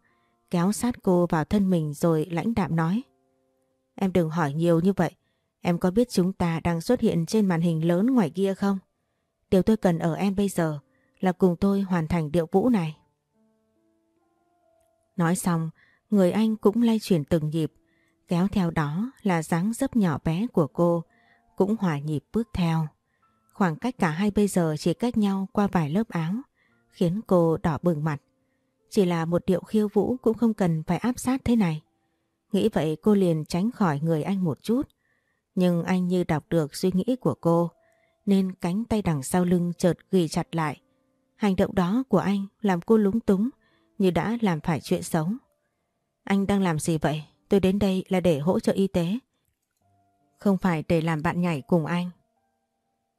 Kéo sát cô vào thân mình rồi lãnh đạm nói. Em đừng hỏi nhiều như vậy. Em có biết chúng ta đang xuất hiện trên màn hình lớn ngoài kia không? Điều tôi cần ở em bây giờ là cùng tôi hoàn thành điệu vũ này. Nói xong, người anh cũng lay chuyển từng nhịp, kéo theo đó là dáng dấp nhỏ bé của cô, cũng hòa nhịp bước theo. Khoảng cách cả hai bây giờ chỉ cách nhau qua vài lớp áo, khiến cô đỏ bừng mặt. Chỉ là một điệu khiêu vũ cũng không cần phải áp sát thế này. Nghĩ vậy cô liền tránh khỏi người anh một chút. Nhưng anh như đọc được suy nghĩ của cô, nên cánh tay đằng sau lưng chợt ghi chặt lại, Hành động đó của anh làm cô lúng túng như đã làm phải chuyện xấu. Anh đang làm gì vậy? Tôi đến đây là để hỗ trợ y tế. Không phải để làm bạn nhảy cùng anh.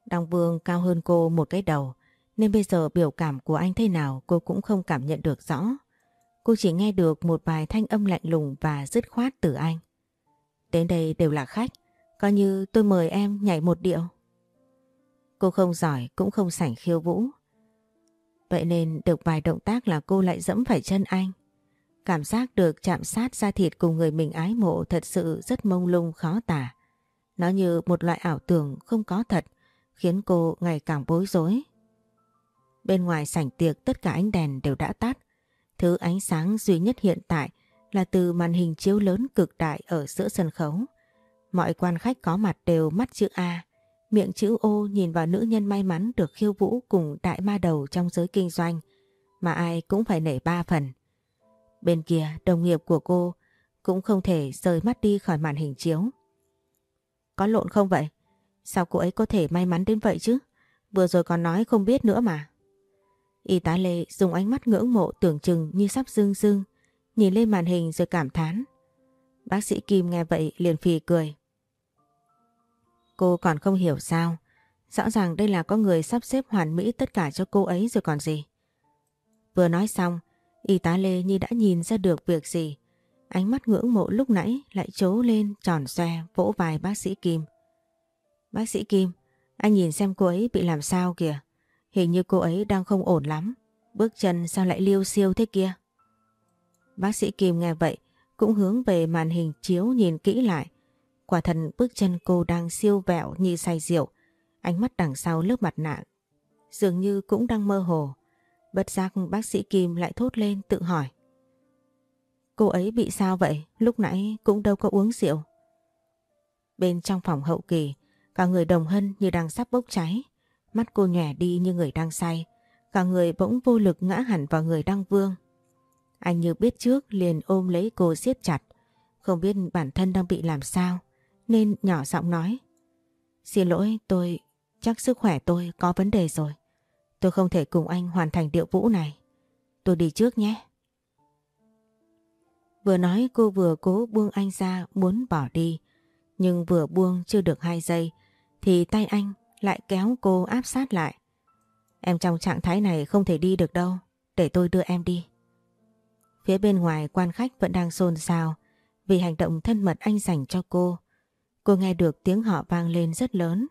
Đăng Vương cao hơn cô một cái đầu nên bây giờ biểu cảm của anh thế nào cô cũng không cảm nhận được rõ. Cô chỉ nghe được một vài thanh âm lạnh lùng và dứt khoát từ anh. Đến đây đều là khách, coi như tôi mời em nhảy một điệu. Cô không giỏi cũng không sảnh khiêu vũ Vậy nên được vài động tác là cô lại dẫm phải chân anh. Cảm giác được chạm sát da thịt cùng người mình ái mộ thật sự rất mông lung khó tả. Nó như một loại ảo tưởng không có thật, khiến cô ngày càng bối rối. Bên ngoài sảnh tiệc tất cả ánh đèn đều đã tắt. Thứ ánh sáng duy nhất hiện tại là từ màn hình chiếu lớn cực đại ở giữa sân khấu. Mọi quan khách có mặt đều mắt chữ A, Miệng chữ ô nhìn vào nữ nhân may mắn được khiêu vũ cùng đại ma đầu trong giới kinh doanh mà ai cũng phải nể ba phần. Bên kia đồng nghiệp của cô cũng không thể rời mắt đi khỏi màn hình chiếu. Có lộn không vậy? Sao cô ấy có thể may mắn đến vậy chứ? Vừa rồi còn nói không biết nữa mà. Y tá Lê dùng ánh mắt ngưỡng mộ tưởng chừng như sắp dương dương, nhìn lên màn hình rồi cảm thán. Bác sĩ Kim nghe vậy liền phì cười. Cô còn không hiểu sao. Rõ ràng đây là có người sắp xếp hoàn mỹ tất cả cho cô ấy rồi còn gì. Vừa nói xong, y tá Lê như đã nhìn ra được việc gì. Ánh mắt ngưỡng mộ lúc nãy lại trố lên tròn xoe vỗ vai bác sĩ Kim. Bác sĩ Kim, anh nhìn xem cô ấy bị làm sao kìa. Hình như cô ấy đang không ổn lắm. Bước chân sao lại liêu siêu thế kia? Bác sĩ Kim nghe vậy cũng hướng về màn hình chiếu nhìn kỹ lại Quả thật bước chân cô đang siêu vẹo như say rượu. Ánh mắt đằng sau lớp mặt nạ dường như cũng đang mơ hồ. Bất giác bác sĩ Kim lại thốt lên tự hỏi. Cô ấy bị sao vậy? Lúc nãy cũng đâu có uống rượu. Bên trong phòng hậu kỳ, cả người đồng hân như đang sắp bốc cháy. Mắt cô nhòe đi như người đang say. Cả người bỗng vô lực ngã hẳn vào người đăng vương. Anh như biết trước liền ôm lấy cô siết chặt. Không biết bản thân đang bị làm sao. Nên nhỏ giọng nói. Xin lỗi tôi, chắc sức khỏe tôi có vấn đề rồi. Tôi không thể cùng anh hoàn thành điệu vũ này. Tôi đi trước nhé. Vừa nói cô vừa cố buông anh ra muốn bỏ đi. Nhưng vừa buông chưa được hai giây thì tay anh lại kéo cô áp sát lại. Em trong trạng thái này không thể đi được đâu. Để tôi đưa em đi. Phía bên ngoài quan khách vẫn đang xôn xao vì hành động thân mật anh dành cho cô. Cô nghe được tiếng họ vang lên rất lớn.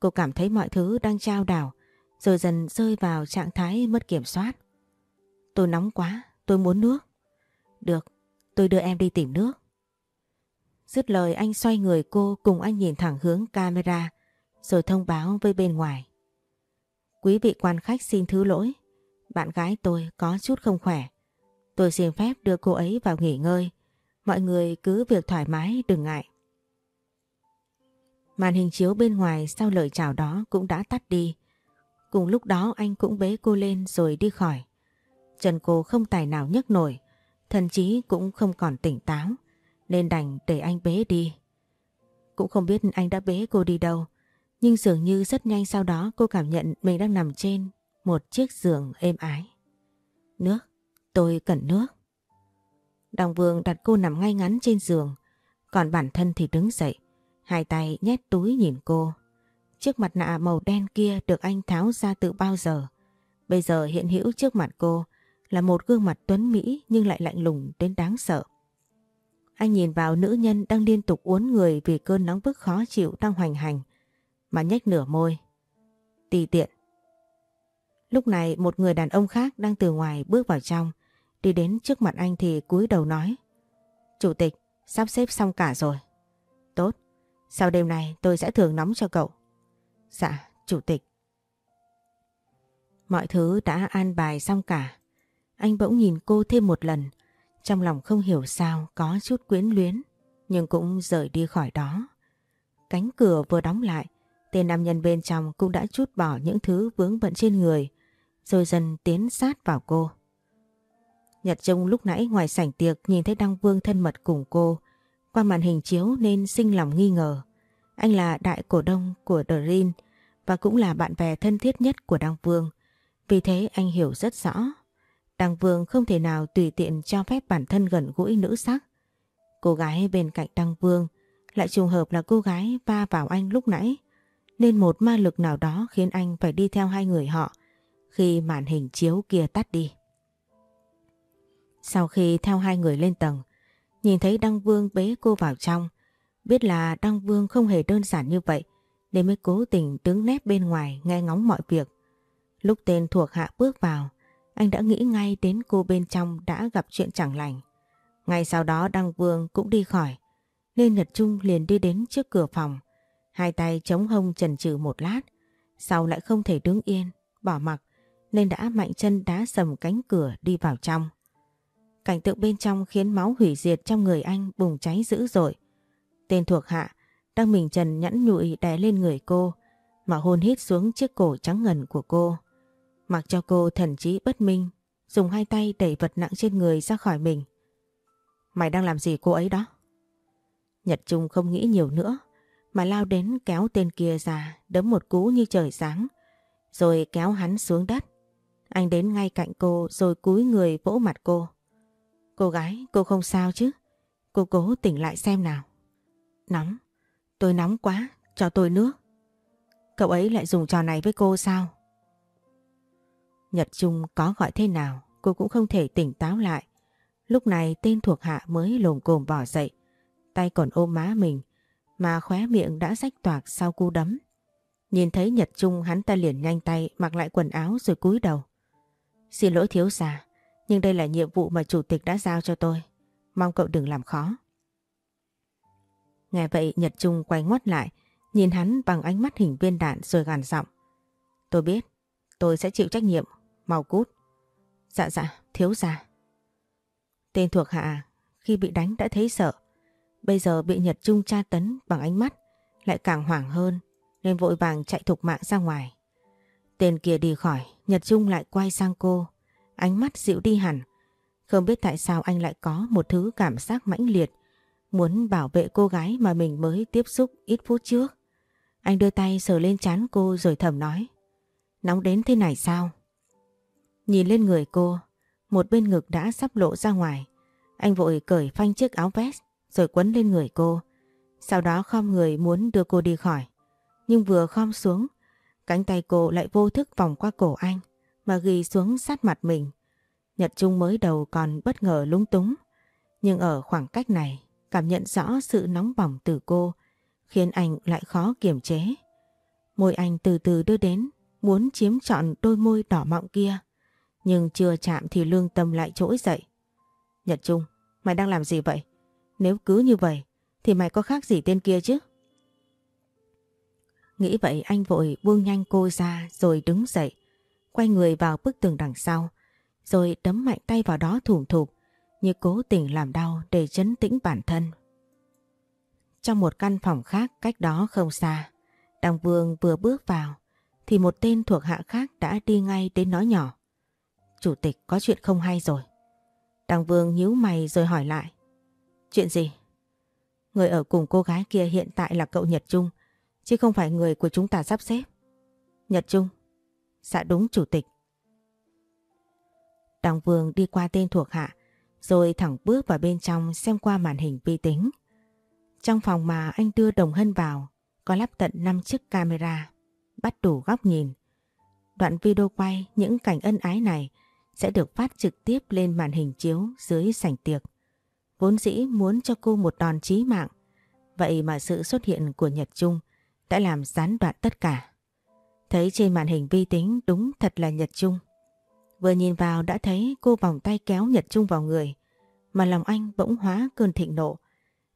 Cô cảm thấy mọi thứ đang trao đảo rồi dần rơi vào trạng thái mất kiểm soát. Tôi nóng quá, tôi muốn nước. Được, tôi đưa em đi tìm nước. Dứt lời anh xoay người cô cùng anh nhìn thẳng hướng camera rồi thông báo với bên ngoài. Quý vị quan khách xin thứ lỗi, bạn gái tôi có chút không khỏe. Tôi xin phép đưa cô ấy vào nghỉ ngơi. Mọi người cứ việc thoải mái đừng ngại. Màn hình chiếu bên ngoài sau lời chào đó cũng đã tắt đi. Cùng lúc đó anh cũng bế cô lên rồi đi khỏi. Trần cô không tài nào nhấc nổi, thần chí cũng không còn tỉnh táo, nên đành để anh bế đi. Cũng không biết anh đã bế cô đi đâu, nhưng dường như rất nhanh sau đó cô cảm nhận mình đang nằm trên một chiếc giường êm ái. Nước, tôi cần nước. Đằng Vương đặt cô nằm ngay ngắn trên giường, còn bản thân thì đứng dậy, hai tay nhét túi nhìn cô. Chiếc mặt nạ màu đen kia được anh tháo ra từ bao giờ. Bây giờ hiện hữu trước mặt cô là một gương mặt tuấn Mỹ nhưng lại lạnh lùng đến đáng sợ. Anh nhìn vào nữ nhân đang liên tục uốn người vì cơn nóng bức khó chịu đang hoành hành, mà nhếch nửa môi. Tì tiện. Lúc này một người đàn ông khác đang từ ngoài bước vào trong, đi đến trước mặt anh thì cúi đầu nói. Chủ tịch, sắp xếp xong cả rồi. Tốt, sau đêm này tôi sẽ thường nóng cho cậu. Dạ, chủ tịch. Mọi thứ đã an bài xong cả. Anh bỗng nhìn cô thêm một lần. Trong lòng không hiểu sao có chút quyến luyến. Nhưng cũng rời đi khỏi đó. Cánh cửa vừa đóng lại. Tên nam nhân bên trong cũng đã chút bỏ những thứ vướng bận trên người. Rồi dần tiến sát vào cô. Nhật Trung lúc nãy ngoài sảnh tiệc nhìn thấy Đăng Vương thân mật cùng cô. Qua màn hình chiếu nên sinh lòng nghi ngờ. Anh là đại cổ đông của The Rin và cũng là bạn bè thân thiết nhất của Đăng Vương. Vì thế anh hiểu rất rõ. Đăng Vương không thể nào tùy tiện cho phép bản thân gần gũi nữ sắc. Cô gái bên cạnh Đăng Vương lại trùng hợp là cô gái va vào anh lúc nãy. Nên một ma lực nào đó khiến anh phải đi theo hai người họ khi màn hình chiếu kia tắt đi. Sau khi theo hai người lên tầng, nhìn thấy Đăng Vương bế cô vào trong, Biết là Đăng Vương không hề đơn giản như vậy nên mới cố tình đứng nép bên ngoài nghe ngóng mọi việc. Lúc tên thuộc hạ bước vào, anh đã nghĩ ngay đến cô bên trong đã gặp chuyện chẳng lành. Ngay sau đó Đăng Vương cũng đi khỏi, nên Nhật Trung liền đi đến trước cửa phòng, hai tay chống hông chần chừ một lát, sau lại không thể đứng yên, bỏ mặc, nên đã mạnh chân đá sầm cánh cửa đi vào trong. Cảnh tượng bên trong khiến máu hủy diệt trong người anh bùng cháy dữ dội. Tên thuộc hạ đang mình trần nhẫn nhụi đè lên người cô mà hôn hít xuống chiếc cổ trắng ngần của cô. Mặc cho cô thần trí bất minh dùng hai tay đẩy vật nặng trên người ra khỏi mình. Mày đang làm gì cô ấy đó? Nhật Trung không nghĩ nhiều nữa mà lao đến kéo tên kia ra đấm một cú như trời sáng rồi kéo hắn xuống đất. Anh đến ngay cạnh cô rồi cúi người vỗ mặt cô. Cô gái, cô không sao chứ? Cô cố tỉnh lại xem nào. Nóng, tôi nóng quá, cho tôi nước. Cậu ấy lại dùng trò này với cô sao? Nhật Trung có gọi thế nào, cô cũng không thể tỉnh táo lại. Lúc này tên thuộc hạ mới lồm cồm bỏ dậy, tay còn ôm má mình, mà khóe miệng đã rách toạc sau cú đấm. Nhìn thấy Nhật Trung hắn ta liền nhanh tay mặc lại quần áo rồi cúi đầu. Xin lỗi thiếu gia, nhưng đây là nhiệm vụ mà chủ tịch đã giao cho tôi. Mong cậu đừng làm khó. Nghe vậy Nhật Trung quay ngoắt lại, Nhìn hắn bằng ánh mắt hình viên đạn rồi gàn giọng. Tôi biết, tôi sẽ chịu trách nhiệm, mau cút. Dạ dạ, thiếu gia. Tên thuộc hạ khi bị đánh đã thấy sợ. Bây giờ bị Nhật Trung tra tấn bằng ánh mắt lại càng hoảng hơn nên vội vàng chạy thục mạng ra ngoài. Tên kia đi khỏi, Nhật Trung lại quay sang cô, ánh mắt dịu đi hẳn. Không biết tại sao anh lại có một thứ cảm giác mãnh liệt, muốn bảo vệ cô gái mà mình mới tiếp xúc ít phút trước. Anh đưa tay sờ lên trán cô rồi thầm nói. Nóng đến thế này sao? Nhìn lên người cô, một bên ngực đã sắp lộ ra ngoài. Anh vội cởi phanh chiếc áo vest rồi quấn lên người cô. Sau đó khom người muốn đưa cô đi khỏi. Nhưng vừa khom xuống, cánh tay cô lại vô thức vòng qua cổ anh mà ghi xuống sát mặt mình. Nhật Trung mới đầu còn bất ngờ lung túng. Nhưng ở khoảng cách này, cảm nhận rõ sự nóng bỏng từ cô, khiến anh lại khó kiềm chế. Môi anh từ từ đưa đến, muốn chiếm trọn đôi môi đỏ mọng kia. Nhưng chưa chạm thì lương tâm lại trỗi dậy. Nhật Trung, mày đang làm gì vậy? Nếu cứ như vậy, thì mày có khác gì tên kia chứ? Nghĩ vậy anh vội buông nhanh cô ra rồi đứng dậy, quay người vào bức tường đằng sau, rồi đấm mạnh tay vào đó thủng thụp như cố tình làm đau để chấn tĩnh bản thân. Trong một căn phòng khác cách đó không xa, Đăng Vương vừa bước vào thì một tên thuộc hạ khác đã đi ngay đến nói nhỏ. Chủ tịch có chuyện không hay rồi. Đăng Vương nhíu mày rồi hỏi lại. Chuyện gì? Người ở cùng cô gái kia hiện tại là cậu Nhật Trung, chứ không phải người của chúng ta sắp xếp. Nhật Trung? Dạ đúng chủ tịch. Đăng Vương đi qua tên thuộc hạ, rồi thẳng bước vào bên trong xem qua màn hình vi tính. Trong phòng mà anh đưa Đồng Hân vào, có lắp tận 5 chiếc camera, bắt đủ góc nhìn. Đoạn video quay những cảnh ân ái này sẽ được phát trực tiếp lên màn hình chiếu dưới sảnh tiệc. Vốn dĩ muốn cho cô một đòn chí mạng, vậy mà sự xuất hiện của Nhật Trung đã làm gián đoạn tất cả. Thấy trên màn hình vi tính đúng thật là Nhật Trung. Vừa nhìn vào đã thấy cô vòng tay kéo Nhật Trung vào người, mà lòng anh bỗng hóa cơn thịnh nộ.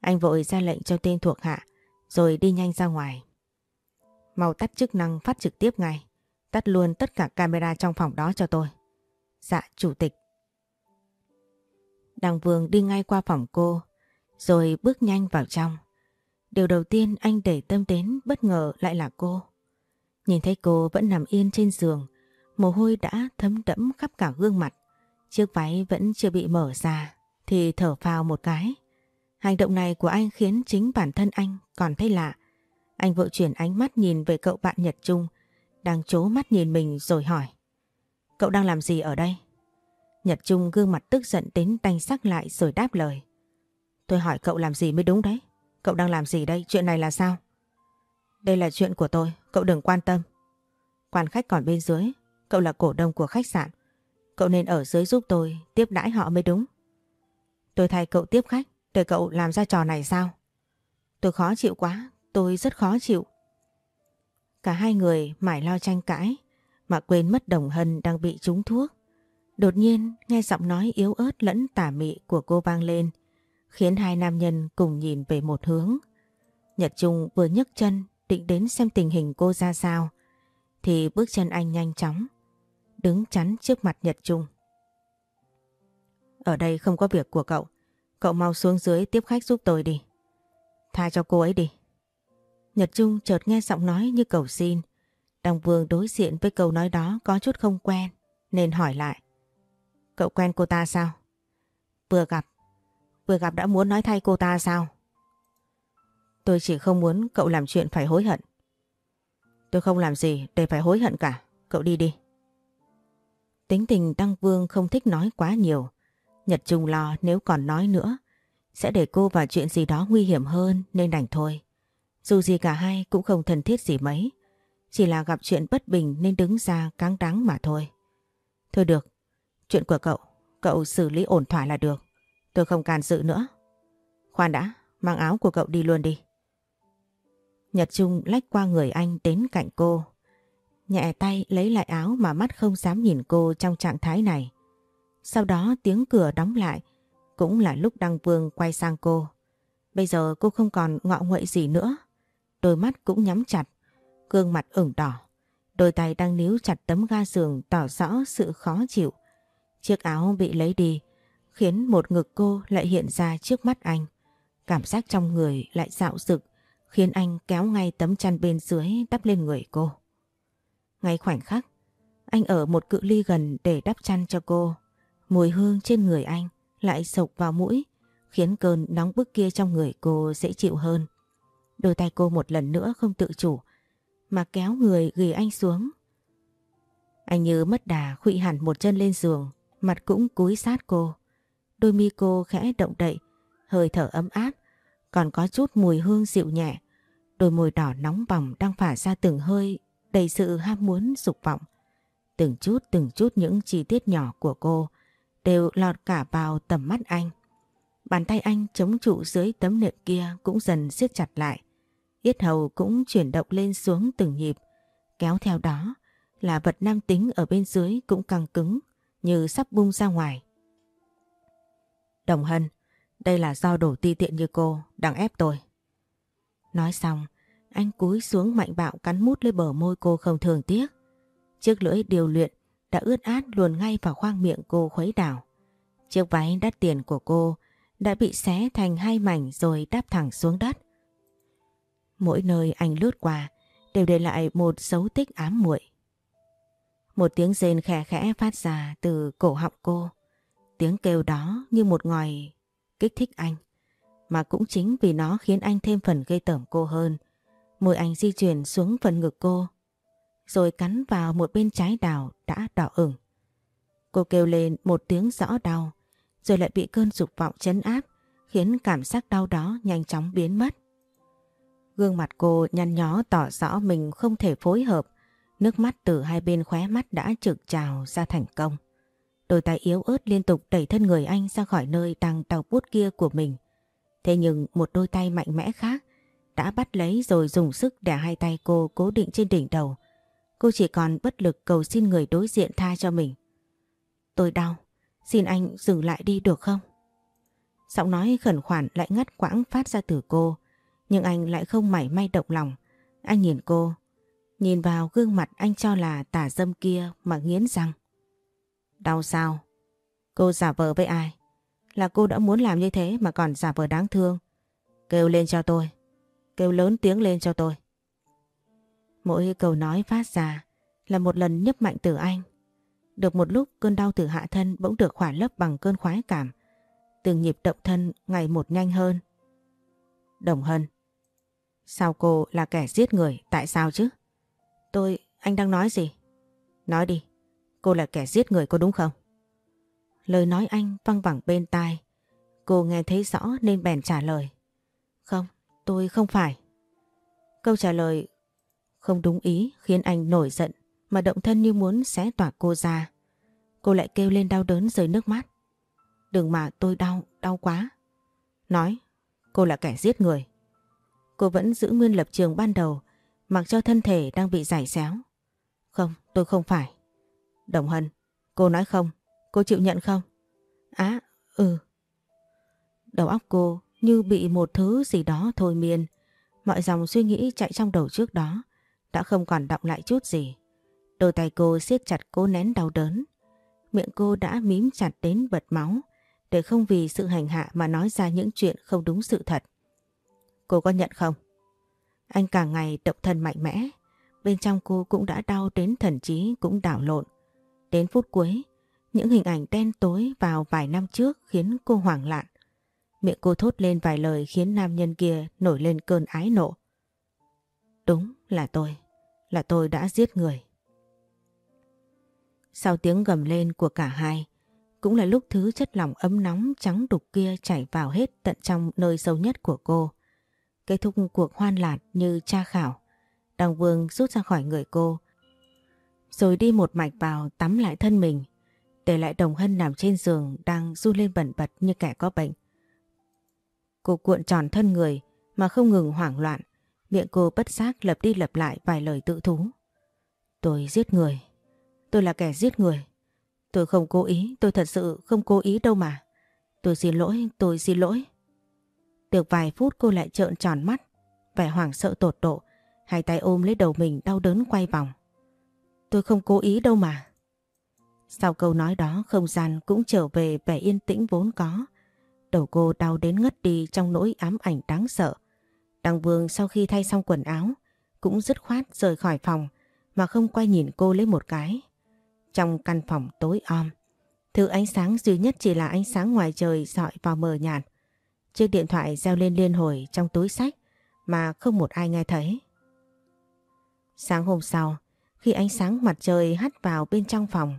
Anh vội ra lệnh cho tên thuộc hạ, rồi đi nhanh ra ngoài. Mau tắt chức năng phát trực tiếp ngay, tắt luôn tất cả camera trong phòng đó cho tôi. Dạ, chủ tịch. Đằng Vương đi ngay qua phòng cô, rồi bước nhanh vào trong. Điều đầu tiên anh để tâm đến bất ngờ lại là cô. Nhìn thấy cô vẫn nằm yên trên giường, mồ hôi đã thấm đẫm khắp cả gương mặt. Chiếc váy vẫn chưa bị mở ra, thì thở phào một cái. Hành động này của anh khiến chính bản thân anh còn thấy lạ. Anh vội chuyển ánh mắt nhìn về cậu bạn Nhật Trung, đang chố mắt nhìn mình rồi hỏi. Cậu đang làm gì ở đây? Nhật Trung gương mặt tức giận đến đanh sắc lại rồi đáp lời. Tôi hỏi cậu làm gì mới đúng đấy. Cậu đang làm gì đây? Chuyện này là sao? Đây là chuyện của tôi, cậu đừng quan tâm. Quan khách còn bên dưới, cậu là cổ đông của khách sạn. Cậu nên ở dưới giúp tôi tiếp đãi họ mới đúng. Tôi thay cậu tiếp khách để cậu làm ra trò này sao? Tôi khó chịu quá, tôi rất khó chịu. Cả hai người mải lo tranh cãi mà quên mất đồng hân đang bị trúng thuốc. Đột nhiên, nghe giọng nói yếu ớt lẫn tả mị của cô vang lên, khiến hai nam nhân cùng nhìn về một hướng. Nhật Trung vừa nhấc chân, định đến xem tình hình cô ra sao, thì bước chân anh nhanh chóng, đứng chắn trước mặt Nhật Trung. Ở đây không có việc của cậu. Cậu mau xuống dưới tiếp khách giúp tôi đi. Tha cho cô ấy đi. Nhật Trung chợt nghe giọng nói như cầu xin. Đằng Vương đối diện với câu nói đó có chút không quen, nên hỏi lại. Cậu quen cô ta sao? Vừa gặp. Vừa gặp đã muốn nói thay cô ta sao? Tôi chỉ không muốn cậu làm chuyện phải hối hận. Tôi không làm gì để phải hối hận cả. Cậu đi đi. Tính tình Đăng Vương không thích nói quá nhiều. Nhật Trung lo nếu còn nói nữa sẽ để cô vào chuyện gì đó nguy hiểm hơn nên đành thôi. Dù gì cả hai cũng không thân thiết gì mấy. Chỉ là gặp chuyện bất bình nên đứng ra cáng đáng mà thôi. Thôi được, chuyện của cậu, cậu xử lý ổn thỏa là được. Tôi không can dự nữa. Khoan đã, mang áo của cậu đi luôn đi. Nhật Trung lách qua người anh đến cạnh cô. Nhẹ tay lấy lại áo mà mắt không dám nhìn cô trong trạng thái này. Sau đó tiếng cửa đóng lại, cũng là lúc Đăng Vương quay sang cô. Bây giờ cô không còn ngọ nguậy gì nữa. đôi mắt cũng nhắm chặt, gương mặt ửng đỏ. Đôi tay đang níu chặt tấm ga giường tỏ rõ sự khó chịu. Chiếc áo bị lấy đi, khiến một ngực cô lại hiện ra trước mắt anh. Cảm giác trong người lại dạo rực, khiến anh kéo ngay tấm chăn bên dưới đắp lên người cô. Ngay khoảnh khắc, anh ở một cự ly gần để đắp chăn cho cô. Mùi hương trên người anh lại sộc vào mũi, khiến cơn nóng bức kia trong người cô dễ chịu hơn. Đôi tay cô một lần nữa không tự chủ, mà kéo người ghi anh xuống. Anh như mất đà khụy hẳn một chân lên giường, mặt cũng cúi sát cô. Đôi mi cô khẽ động đậy, hơi thở ấm áp, còn có chút mùi hương dịu nhẹ. Đôi môi đỏ nóng bỏng đang phả ra từng hơi đầy sự ham muốn dục vọng. Từng chút từng chút những chi tiết nhỏ của cô đều lọt cả vào tầm mắt anh. Bàn tay anh chống trụ dưới tấm nệm kia cũng dần siết chặt lại. Yết hầu cũng chuyển động lên xuống từng nhịp. Kéo theo đó là vật nam tính ở bên dưới cũng căng cứng như sắp bung ra ngoài. Đồng Hân, đây là do đổ ti tiện như cô đang ép tôi. Nói xong, anh cúi xuống mạnh bạo cắn mút lên bờ môi cô không thường tiếc. Chiếc lưỡi điều luyện đã ướt át luồn ngay vào khoang miệng cô khuấy đảo. Chiếc váy đắt tiền của cô đã bị xé thành hai mảnh rồi đáp thẳng xuống đất. Mỗi nơi anh lướt qua đều để lại một dấu tích ám muội. Một tiếng rên khẽ khẽ phát ra từ cổ họng cô. Tiếng kêu đó như một ngòi kích thích anh. Mà cũng chính vì nó khiến anh thêm phần gây tởm cô hơn. Môi anh di chuyển xuống phần ngực cô. Rồi cắn vào một bên trái đào đã đỏ ửng. Cô kêu lên một tiếng rõ đau. Rồi lại bị cơn dục vọng chấn áp. Khiến cảm giác đau đó nhanh chóng biến mất. Gương mặt cô nhăn nhó tỏ rõ mình không thể phối hợp. Nước mắt từ hai bên khóe mắt đã trực trào ra thành công. Đôi tay yếu ớt liên tục đẩy thân người anh ra khỏi nơi đang đau bút kia của mình. Thế nhưng một đôi tay mạnh mẽ khác đã bắt lấy rồi dùng sức để hai tay cô cố định trên đỉnh đầu. Cô chỉ còn bất lực cầu xin người đối diện tha cho mình. Tôi đau, xin anh dừng lại đi được không? Giọng nói khẩn khoản lại ngắt quãng phát ra từ cô, nhưng anh lại không mảy may động lòng. Anh nhìn cô, nhìn vào gương mặt anh cho là tả dâm kia mà nghiến răng. Đau sao? Cô giả vờ với ai? Là cô đã muốn làm như thế mà còn giả vờ đáng thương. Kêu lên cho tôi. Kêu lớn tiếng lên cho tôi. Mỗi câu nói phát ra là một lần nhấp mạnh từ anh. Được một lúc, cơn đau từ hạ thân bỗng được khỏa lấp bằng cơn khoái cảm. Từng nhịp động thân, ngày một nhanh hơn. Đồng Hân. Sao cô là kẻ giết người? Tại sao chứ? Tôi, anh đang nói gì? Nói đi. Cô là kẻ giết người có đúng không? Lời nói anh văng vẳng bên tai. Cô nghe thấy rõ nên bèn trả lời. Không, tôi không phải. Câu trả lời không đúng ý khiến anh nổi giận mà động thân như muốn xé tỏa cô ra. Cô lại kêu lên đau đớn rơi nước mắt. Đừng mà tôi đau, đau quá. Nói, cô là kẻ giết người. Cô vẫn giữ nguyên lập trường ban đầu mặc cho thân thể đang bị giải xéo. Không, tôi không phải. Đồng Hân, cô nói không, cô chịu nhận không? Á, ừ. Đầu óc cô như bị một thứ gì đó thôi miên. Mọi dòng suy nghĩ chạy trong đầu trước đó đã không còn động lại chút gì. Đôi tay cô siết chặt cố nén đau đớn. Miệng cô đã mím chặt đến bật máu để không vì sự hành hạ mà nói ra những chuyện không đúng sự thật. Cô có nhận không? Anh càng ngày động thân mạnh mẽ. Bên trong cô cũng đã đau đến thần trí cũng đảo lộn. Đến phút cuối, những hình ảnh đen tối vào vài năm trước khiến cô hoảng loạn. Miệng cô thốt lên vài lời khiến nam nhân kia nổi lên cơn ái nộ. Đúng là tôi, là tôi đã giết người. Sau tiếng gầm lên của cả hai, cũng là lúc thứ chất lỏng ấm nóng trắng đục kia chảy vào hết tận trong nơi sâu nhất của cô. Kết thúc cuộc hoan lạc như tra khảo. Đằng Vương rút ra khỏi người cô, rồi đi một mạch vào tắm lại thân mình, để lại Đồng Hân nằm trên giường đang run lên bẩn bật như kẻ có bệnh. Cô cuộn tròn thân người mà không ngừng hoảng loạn, miệng cô bất giác lập đi lập lại vài lời tự thú. Tôi giết người, tôi là kẻ giết người. Tôi không cố ý, tôi thật sự không cố ý đâu mà. Tôi xin lỗi, tôi xin lỗi. Được vài phút cô lại trợn tròn mắt, vẻ hoảng sợ tột độ, hai tay ôm lấy đầu mình đau đớn quay vòng. Tôi không cố ý đâu mà. Sau câu nói đó không gian cũng trở về vẻ yên tĩnh vốn có. Đầu cô đau đến ngất đi trong nỗi ám ảnh đáng sợ. Đăng Vương sau khi thay xong quần áo cũng dứt khoát rời khỏi phòng mà không quay nhìn cô lấy một cái. Trong căn phòng tối om, thứ ánh sáng duy nhất chỉ là ánh sáng ngoài trời dọi vào mờ nhạt. Chiếc điện thoại reo lên liên hồi trong túi sách mà không một ai nghe thấy. Sáng hôm sau, khi ánh sáng mặt trời hắt vào bên trong phòng,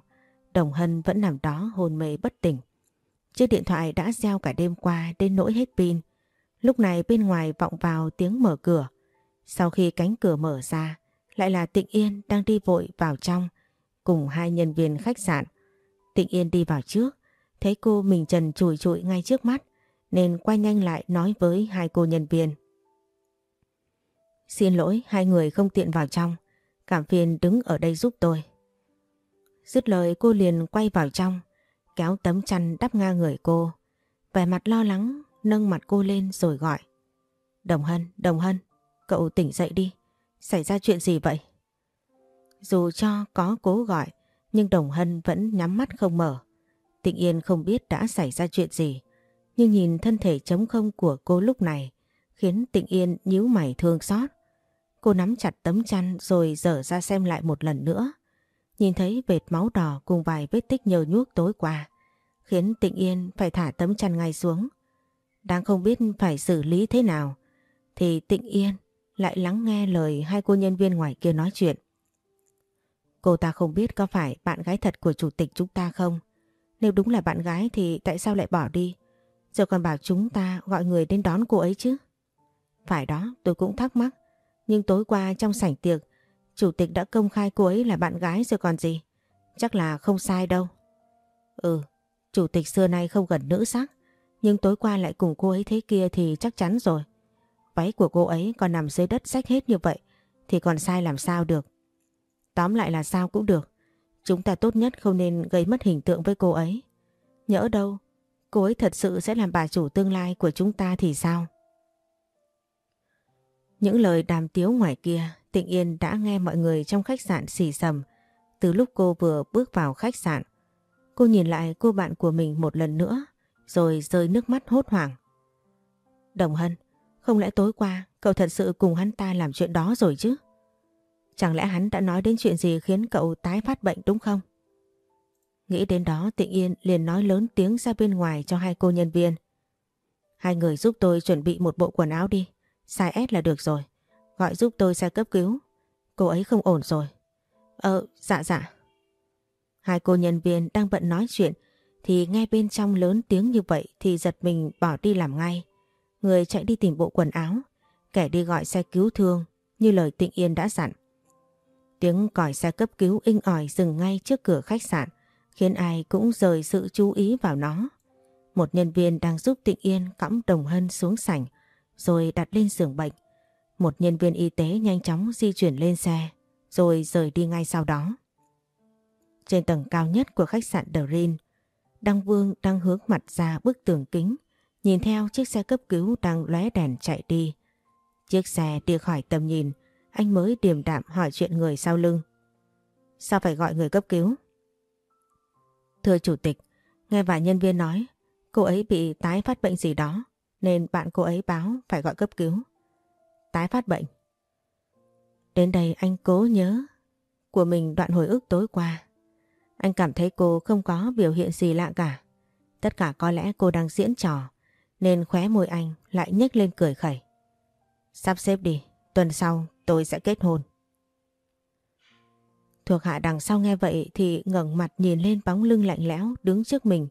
Đồng Hân vẫn nằm đó hôn mê bất tỉnh. Chiếc điện thoại đã reo cả đêm qua đến nỗi hết pin. Lúc này bên ngoài vọng vào tiếng mở cửa. Sau khi cánh cửa mở ra, lại là Tịnh Yên đang đi vội vào trong cùng hai nhân viên khách sạn. Tịnh Yên đi vào trước, thấy cô mình trần chùi chụi ngay trước mắt nên quay nhanh lại nói với hai cô nhân viên. Xin lỗi hai người không tiện vào trong, cảm phiền đứng ở đây giúp tôi. Dứt lời cô liền quay vào trong, kéo tấm chăn đắp ngang người cô. Vẻ mặt lo lắng, nâng mặt cô lên rồi gọi. Đồng Hân, Đồng Hân, cậu tỉnh dậy đi. Xảy ra chuyện gì vậy? Dù cho có cố gọi, nhưng Đồng Hân vẫn nhắm mắt không mở. Tịnh Yên không biết đã xảy ra chuyện gì, nhưng nhìn thân thể trống không của cô lúc này khiến Tịnh Yên nhíu mày thương xót. Cô nắm chặt tấm chăn rồi dở ra xem lại một lần nữa. Nhìn thấy vệt máu đỏ cùng vài vết tích nhờ nhuốc tối qua, khiến Tịnh Yên phải thả tấm chăn ngay xuống. Đang không biết phải xử lý thế nào, thì Tịnh Yên lại lắng nghe lời hai cô nhân viên ngoài kia nói chuyện. Cô ta không biết có phải bạn gái thật của chủ tịch chúng ta không? Nếu đúng là bạn gái thì tại sao lại bỏ đi? Rồi còn bảo chúng ta gọi người đến đón cô ấy chứ? Phải đó, tôi cũng thắc mắc. Nhưng tối qua trong sảnh tiệc, chủ tịch đã công khai cô ấy là bạn gái rồi còn gì. Chắc là không sai đâu. Ừ, chủ tịch xưa nay không gần nữ sắc, nhưng tối qua lại cùng cô ấy thế kia thì chắc chắn rồi. Váy của cô ấy còn nằm dưới đất rách hết như vậy, thì còn sai làm sao được. Tóm lại là sao cũng được. Chúng ta tốt nhất không nên gây mất hình tượng với cô ấy. Nhỡ đâu, cô ấy thật sự sẽ làm bà chủ tương lai của chúng ta thì sao? Những lời đàm tiếu ngoài kia, Tịnh Yên đã nghe mọi người trong khách sạn xì xầm từ lúc cô vừa bước vào khách sạn. Cô nhìn lại cô bạn của mình một lần nữa, rồi rơi nước mắt hốt hoảng. Đồng Hân, không lẽ tối qua cậu thật sự cùng hắn ta làm chuyện đó rồi chứ? Chẳng lẽ hắn đã nói đến chuyện gì khiến cậu tái phát bệnh đúng không? Nghĩ đến đó Tịnh Yên liền nói lớn tiếng ra bên ngoài cho hai cô nhân viên. Hai người giúp tôi chuẩn bị một bộ quần áo đi. Size S là được rồi. Gọi giúp tôi xe cấp cứu. Cô ấy không ổn rồi. Ờ, dạ dạ. Hai cô nhân viên đang bận nói chuyện thì nghe bên trong lớn tiếng như vậy thì giật mình bỏ đi làm ngay. Người chạy đi tìm bộ quần áo, kẻ đi gọi xe cứu thương như lời Tịnh Yên đã dặn. Tiếng còi xe cấp cứu inh ỏi dừng ngay trước cửa khách sạn khiến ai cũng rời sự chú ý vào nó. Một nhân viên đang giúp Tịnh Yên cõng Đồng Hân xuống sảnh rồi đặt lên giường bệnh. Một nhân viên y tế nhanh chóng di chuyển lên xe rồi rời đi ngay sau đó. Trên tầng cao nhất của khách sạn The Rin, Đăng Vương đang hướng mặt ra bức tường kính nhìn theo chiếc xe cấp cứu đang lóe đèn chạy đi. Chiếc xe đi khỏi tầm nhìn anh mới điềm đạm hỏi chuyện người sau lưng. Sao phải gọi người cấp cứu? Thưa chủ tịch, nghe vài nhân viên nói cô ấy bị tái phát bệnh gì đó nên bạn cô ấy báo phải gọi cấp cứu. Tái phát bệnh. Đến đây anh cố nhớ của mình đoạn hồi ức tối qua. Anh cảm thấy cô không có biểu hiện gì lạ cả. Tất cả có lẽ cô đang diễn trò nên khóe môi anh lại nhếch lên cười khẩy. Sắp xếp đi, tuần sau tôi sẽ kết hôn. Thuộc hạ đằng sau nghe vậy thì ngẩng mặt nhìn lên bóng lưng lạnh lẽo đứng trước mình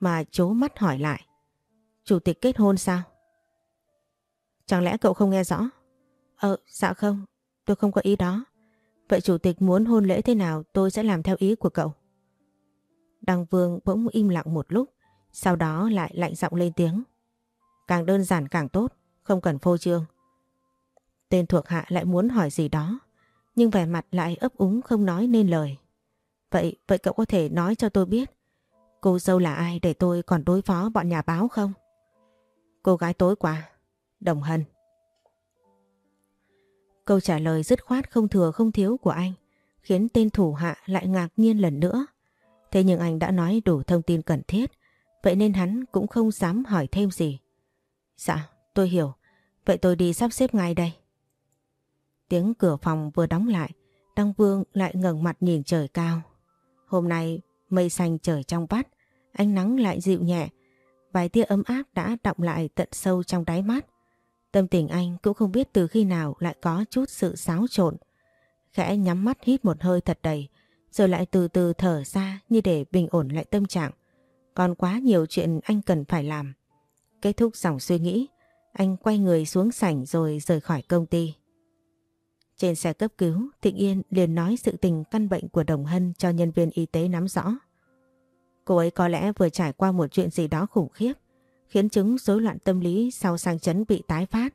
mà chố mắt hỏi lại. Chủ tịch kết hôn sao? Chẳng lẽ cậu không nghe rõ? Ờ, dạ không, tôi không có ý đó. Vậy chủ tịch muốn hôn lễ thế nào tôi sẽ làm theo ý của cậu. Đăng Vương bỗng im lặng một lúc, sau đó lại lạnh giọng lên tiếng. Càng đơn giản càng tốt, không cần phô trương. Tên thuộc hạ lại muốn hỏi gì đó, nhưng vẻ mặt lại ấp úng không nói nên lời. Vậy, vậy cậu có thể nói cho tôi biết cô dâu là ai để tôi còn đối phó bọn nhà báo không? Cô gái tối quá Đồng Hân. Câu trả lời dứt khoát không thừa không thiếu của anh khiến tên thủ hạ lại ngạc nhiên lần nữa. Thế nhưng anh đã nói đủ thông tin cần thiết, vậy nên hắn cũng không dám hỏi thêm gì. Dạ, tôi hiểu. Vậy tôi đi sắp xếp ngay đây. Tiếng cửa phòng vừa đóng lại, Đăng Vương lại ngẩng mặt nhìn trời cao. Hôm nay mây xanh trời trong vắt, ánh nắng lại dịu nhẹ, vài tia ấm áp đã đọng lại tận sâu trong đáy mắt. Tâm tình anh cũng không biết từ khi nào lại có chút sự xáo trộn. Khẽ nhắm mắt hít một hơi thật đầy, rồi lại từ từ thở ra như để bình ổn lại tâm trạng. Còn quá nhiều chuyện anh cần phải làm. Kết thúc dòng suy nghĩ, anh quay người xuống sảnh rồi rời khỏi công ty. Trên xe cấp cứu, Thịnh Yên liền nói sự tình căn bệnh của Đồng Hân cho nhân viên y tế nắm rõ. Cô ấy có lẽ vừa trải qua một chuyện gì đó khủng khiếp, khiến chứng rối loạn tâm lý sau sang chấn bị tái phát.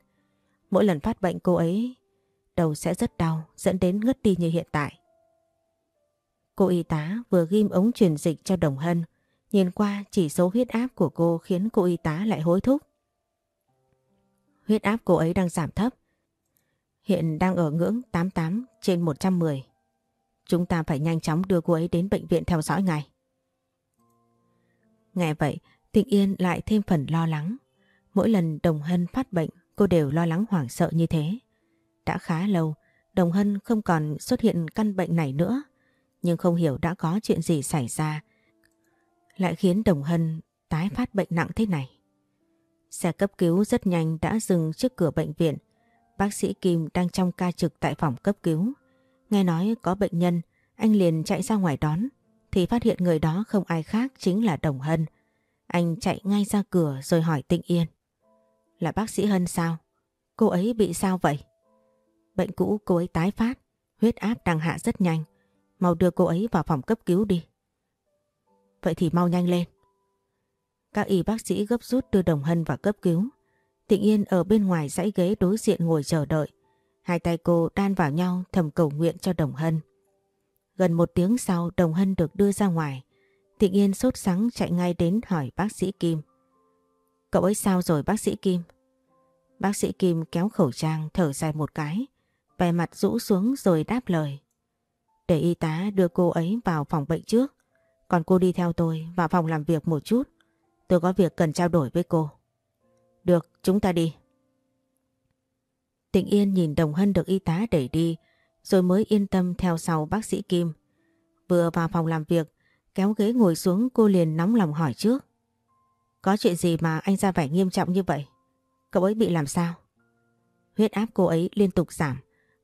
Mỗi lần phát bệnh cô ấy đầu sẽ rất đau, dẫn đến ngất đi như hiện tại. Cô y tá vừa ghim ống truyền dịch cho Đồng Hân, nhìn qua chỉ số huyết áp của cô khiến cô y tá lại hối thúc. Huyết áp cô ấy đang giảm thấp, hiện đang ở ngưỡng 88 trên 110. Chúng ta phải nhanh chóng đưa cô ấy đến bệnh viện theo dõi ngay. Nghe vậy, Tịnh Yên lại thêm phần lo lắng. Mỗi lần Đồng Hân phát bệnh, cô đều lo lắng hoảng sợ như thế. Đã khá lâu, Đồng Hân không còn xuất hiện căn bệnh này nữa. Nhưng không hiểu đã có chuyện gì xảy ra. Lại khiến Đồng Hân tái phát bệnh nặng thế này. Xe cấp cứu rất nhanh đã dừng trước cửa bệnh viện. Bác sĩ Kim đang trong ca trực tại phòng cấp cứu. Nghe nói có bệnh nhân, anh liền chạy ra ngoài đón. Thì phát hiện người đó không ai khác chính là Đồng Hân. Anh chạy ngay ra cửa rồi hỏi Tịnh Yên. Là bác sĩ Hân sao? Cô ấy bị sao vậy? Bệnh cũ cô ấy tái phát, huyết áp đang hạ rất nhanh. Mau đưa cô ấy vào phòng cấp cứu đi. Vậy thì mau nhanh lên. Các y bác sĩ gấp rút đưa Đồng Hân vào cấp cứu. Tịnh Yên ở bên ngoài dãy ghế đối diện ngồi chờ đợi. Hai tay cô đan vào nhau thầm cầu nguyện cho Đồng Hân. Gần một tiếng sau Đồng Hân được đưa ra ngoài. Tịnh Yên sốt sắng chạy ngay đến hỏi bác sĩ Kim. Cậu ấy sao rồi bác sĩ Kim? Bác sĩ Kim kéo khẩu trang thở dài một cái, vẻ mặt rũ xuống rồi đáp lời. Để y tá đưa cô ấy vào phòng bệnh trước, còn cô đi theo tôi vào phòng làm việc một chút. Tôi có việc cần trao đổi với cô. Được, chúng ta đi. Tịnh Yên nhìn Đồng Hân được y tá đẩy đi, rồi mới yên tâm theo sau bác sĩ Kim. Vừa vào phòng làm việc, kéo ghế ngồi xuống cô liền nóng lòng hỏi trước. Có chuyện gì mà anh ra vẻ nghiêm trọng như vậy? Cậu ấy bị làm sao? Huyết áp cô ấy liên tục giảm.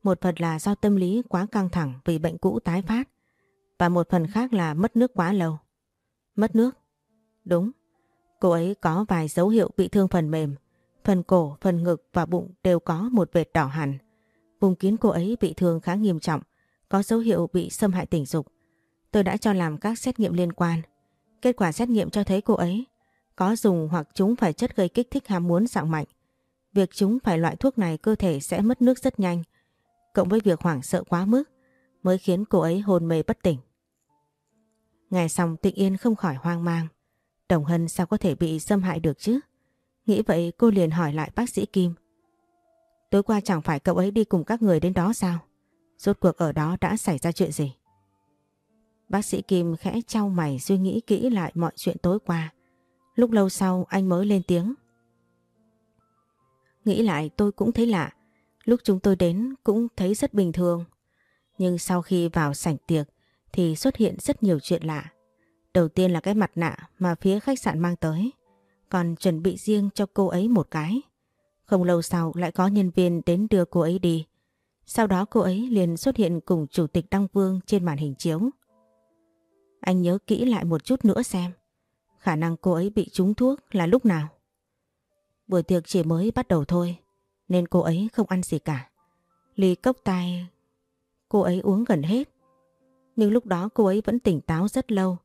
Một phần là do tâm lý quá căng thẳng vì bệnh cũ tái phát. Và một phần khác là mất nước quá lâu. Mất nước? Đúng. Cô ấy có vài dấu hiệu bị thương phần mềm. Phần cổ, phần ngực và bụng đều có một vệt đỏ hẳn. Vùng kín cô ấy bị thương khá nghiêm trọng. Có dấu hiệu bị xâm hại tình dục. Tôi đã cho làm các xét nghiệm liên quan. Kết quả xét nghiệm cho thấy cô ấy có dùng hoặc chúng phải chất gây kích thích ham muốn dạng mạnh. Việc chúng phải loại thuốc này cơ thể sẽ mất nước rất nhanh. Cộng với việc hoảng sợ quá mức mới khiến cô ấy hôn mê bất tỉnh. Ngày xong Tịnh Yên không khỏi hoang mang. Đồng Hân sao có thể bị xâm hại được chứ? Nghĩ vậy, cô liền hỏi lại bác sĩ Kim. Tối qua chẳng phải cậu ấy đi cùng các người đến đó sao? Rốt cuộc ở đó đã xảy ra chuyện gì? Bác sĩ Kim khẽ trao mày suy nghĩ kỹ lại mọi chuyện tối qua. Lúc lâu sau, anh mới lên tiếng. Nghĩ lại, tôi cũng thấy lạ. Lúc chúng tôi đến, cũng thấy rất bình thường. Nhưng sau khi vào sảnh tiệc, thì xuất hiện rất nhiều chuyện lạ. Đầu tiên là cái mặt nạ mà phía khách sạn mang tới. Còn chuẩn bị riêng cho cô ấy một cái. Không lâu sau lại có nhân viên đến đưa cô ấy đi. Sau đó cô ấy liền xuất hiện cùng Chủ tịch Đăng Vương trên màn hình chiếu. Anh nhớ kỹ lại một chút nữa xem. Khả năng cô ấy bị trúng thuốc là lúc nào? Buổi tiệc chỉ mới bắt đầu thôi, nên cô ấy không ăn gì cả. Ly cốc tai cô ấy uống gần hết. Nhưng lúc đó cô ấy vẫn tỉnh táo rất lâu.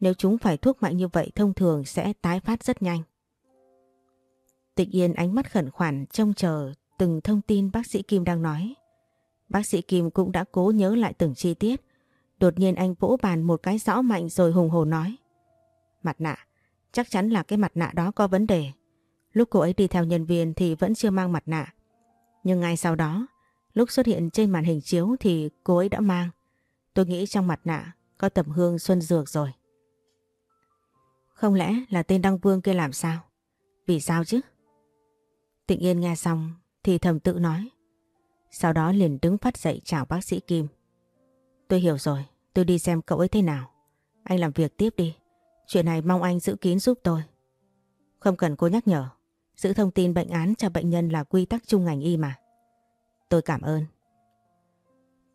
Nếu chúng phải thuốc mạnh như vậy thông thường sẽ tái phát rất nhanh. Tịch Yên ánh mắt khẩn khoản trông chờ từng thông tin bác sĩ Kim đang nói. Bác sĩ Kim cũng đã cố nhớ lại từng chi tiết. Đột nhiên anh vỗ bàn một cái rõ mạnh rồi hùng hồ nói. Mặt nạ, chắc chắn là cái mặt nạ đó có vấn đề. Lúc cô ấy đi theo nhân viên thì vẫn chưa mang mặt nạ. Nhưng ngay sau đó, Lúc xuất hiện trên màn hình chiếu thì cô ấy đã mang. Tôi nghĩ trong mặt nạ có tầm hương xuân dược rồi. Không lẽ là tên Đăng Vương kia làm sao? Vì sao chứ? Tịnh Yên nghe xong thì thầm tự nói. Sau đó liền đứng phát dậy chào bác sĩ Kim. Tôi hiểu rồi, tôi đi xem cậu ấy thế nào. Anh làm việc tiếp đi. Chuyện này mong anh giữ kín giúp tôi. Không cần cô nhắc nhở. Giữ thông tin bệnh án cho bệnh nhân là quy tắc chung ngành y mà. Tôi cảm ơn.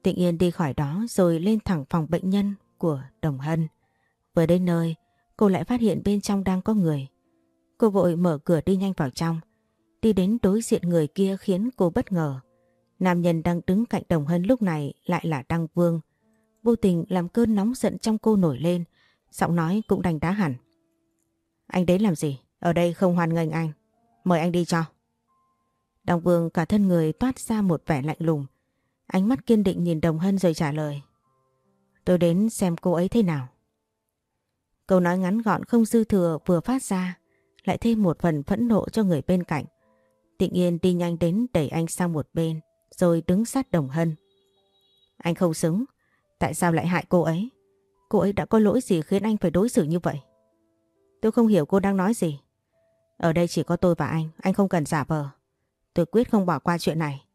Tịnh Yên đi khỏi đó rồi lên thẳng phòng bệnh nhân của Đồng Hân. Vừa đến nơi, cô lại phát hiện bên trong đang có người. Cô vội mở cửa đi nhanh vào trong. Đi đến đối diện người kia khiến cô bất ngờ. Nam nhân đang đứng cạnh Đồng Hân lúc này lại là Đăng Vương. Vô tình làm cơn nóng giận trong cô nổi lên. Giọng nói cũng đành đá hẳn. Anh đến làm gì? Ở đây không hoan nghênh anh. Mời anh đi cho. Đồng Vương cả thân người toát ra một vẻ lạnh lùng. Ánh mắt kiên định nhìn Đồng Hân rồi trả lời. Tôi đến xem cô ấy thế nào. Câu nói ngắn gọn không dư thừa vừa phát ra lại thêm một phần phẫn nộ cho người bên cạnh. Tịnh Yên đi nhanh đến đẩy anh sang một bên rồi đứng sát Đồng Hân. Anh không xứng. Tại sao lại hại cô ấy? Cô ấy đã có lỗi gì khiến anh phải đối xử như vậy? Tôi không hiểu cô đang nói gì. Ở đây chỉ có tôi và anh, anh không cần giả vờ. Tôi quyết không bỏ qua chuyện này.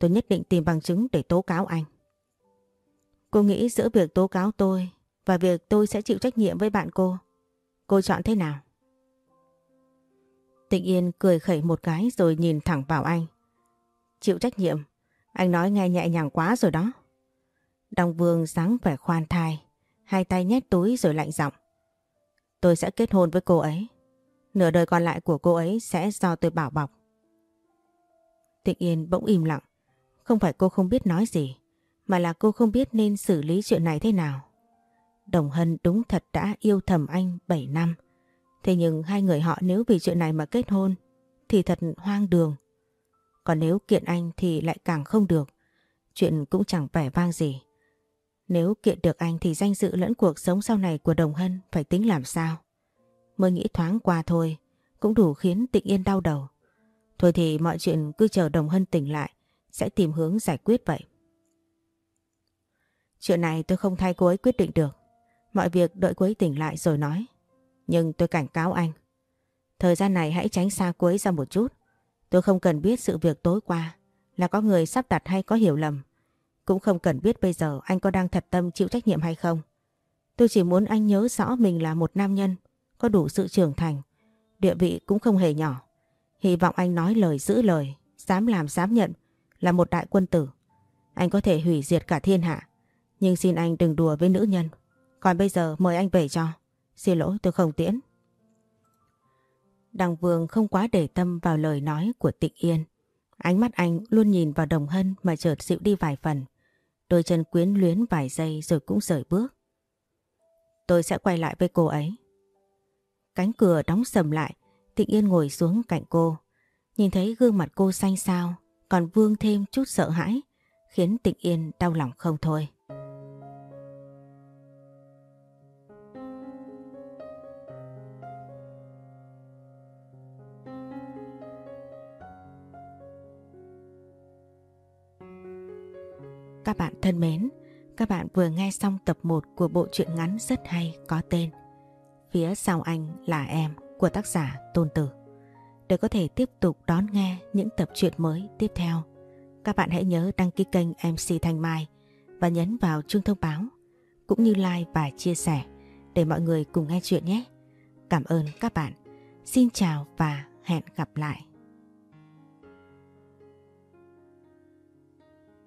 Tôi nhất định tìm bằng chứng để tố cáo anh. Cô nghĩ giữa việc tố cáo tôi và việc tôi sẽ chịu trách nhiệm với bạn cô. Cô chọn thế nào? Tịnh Yên cười khẩy một cái rồi nhìn thẳng vào anh. Chịu trách nhiệm? Anh nói nghe nhẹ nhàng quá rồi đó. Đăng Vương dáng vẻ khoan thai, hai tay nhét túi rồi lạnh giọng. Tôi sẽ kết hôn với cô ấy. Nửa đời còn lại của cô ấy sẽ do tôi bảo bọc. Tịnh Yên bỗng im lặng. Không phải cô không biết nói gì, mà là cô không biết nên xử lý chuyện này thế nào. Đồng Hân đúng thật đã yêu thầm anh 7 năm. Thế nhưng hai người họ nếu vì chuyện này mà kết hôn thì thật hoang đường. Còn nếu kiện anh thì lại càng không được. Chuyện cũng chẳng vẻ vang gì. Nếu kiện được anh thì danh dự lẫn cuộc sống sau này của Đồng Hân phải tính làm sao. Mới nghĩ thoáng qua thôi, cũng đủ khiến Tịnh Yên đau đầu. Thôi thì mọi chuyện cứ chờ Đồng Hân tỉnh lại, sẽ tìm hướng giải quyết vậy. Chuyện này tôi không thay cô ấy quyết định được. Mọi việc đợi cô ấy tỉnh lại rồi nói. Nhưng tôi cảnh cáo anh. Thời gian này hãy tránh xa cô ấy ra một chút. Tôi không cần biết sự việc tối qua là có người sắp đặt hay có hiểu lầm. Cũng không cần biết bây giờ anh có đang thật tâm chịu trách nhiệm hay không. Tôi chỉ muốn anh nhớ rõ mình là một nam nhân, có đủ sự trưởng thành, địa vị cũng không hề nhỏ. Hy vọng anh nói lời giữ lời, dám làm dám nhận, là một đại quân tử. Anh có thể hủy diệt cả thiên hạ, nhưng xin anh đừng đùa với nữ nhân. Còn bây giờ mời anh về cho. Xin lỗi tôi không tiễn. Đằng Vương không quá để tâm vào lời nói của Tịnh Yên. Ánh mắt anh luôn nhìn vào Đồng Hân mà chợt dịu đi vài phần. Đôi chân quyến luyến vài giây rồi cũng rời bước. Tôi sẽ quay lại với cô ấy. Cánh cửa đóng sầm lại, Tịnh Yên ngồi xuống cạnh cô. Nhìn thấy gương mặt cô xanh xao, còn vương thêm chút sợ hãi, khiến Tịnh Yên đau lòng không thôi. Các bạn thân mến, các bạn vừa nghe xong tập 1 của bộ truyện ngắn rất hay có tên Phía sau anh là em của tác giả Tôn Tử. Để có thể tiếp tục đón nghe những tập truyện mới tiếp theo, các bạn hãy nhớ đăng ký kênh MC Thanh Mai và nhấn vào chuông thông báo cũng như like và chia sẻ để mọi người cùng nghe chuyện nhé. Cảm ơn các bạn. Xin chào và hẹn gặp lại.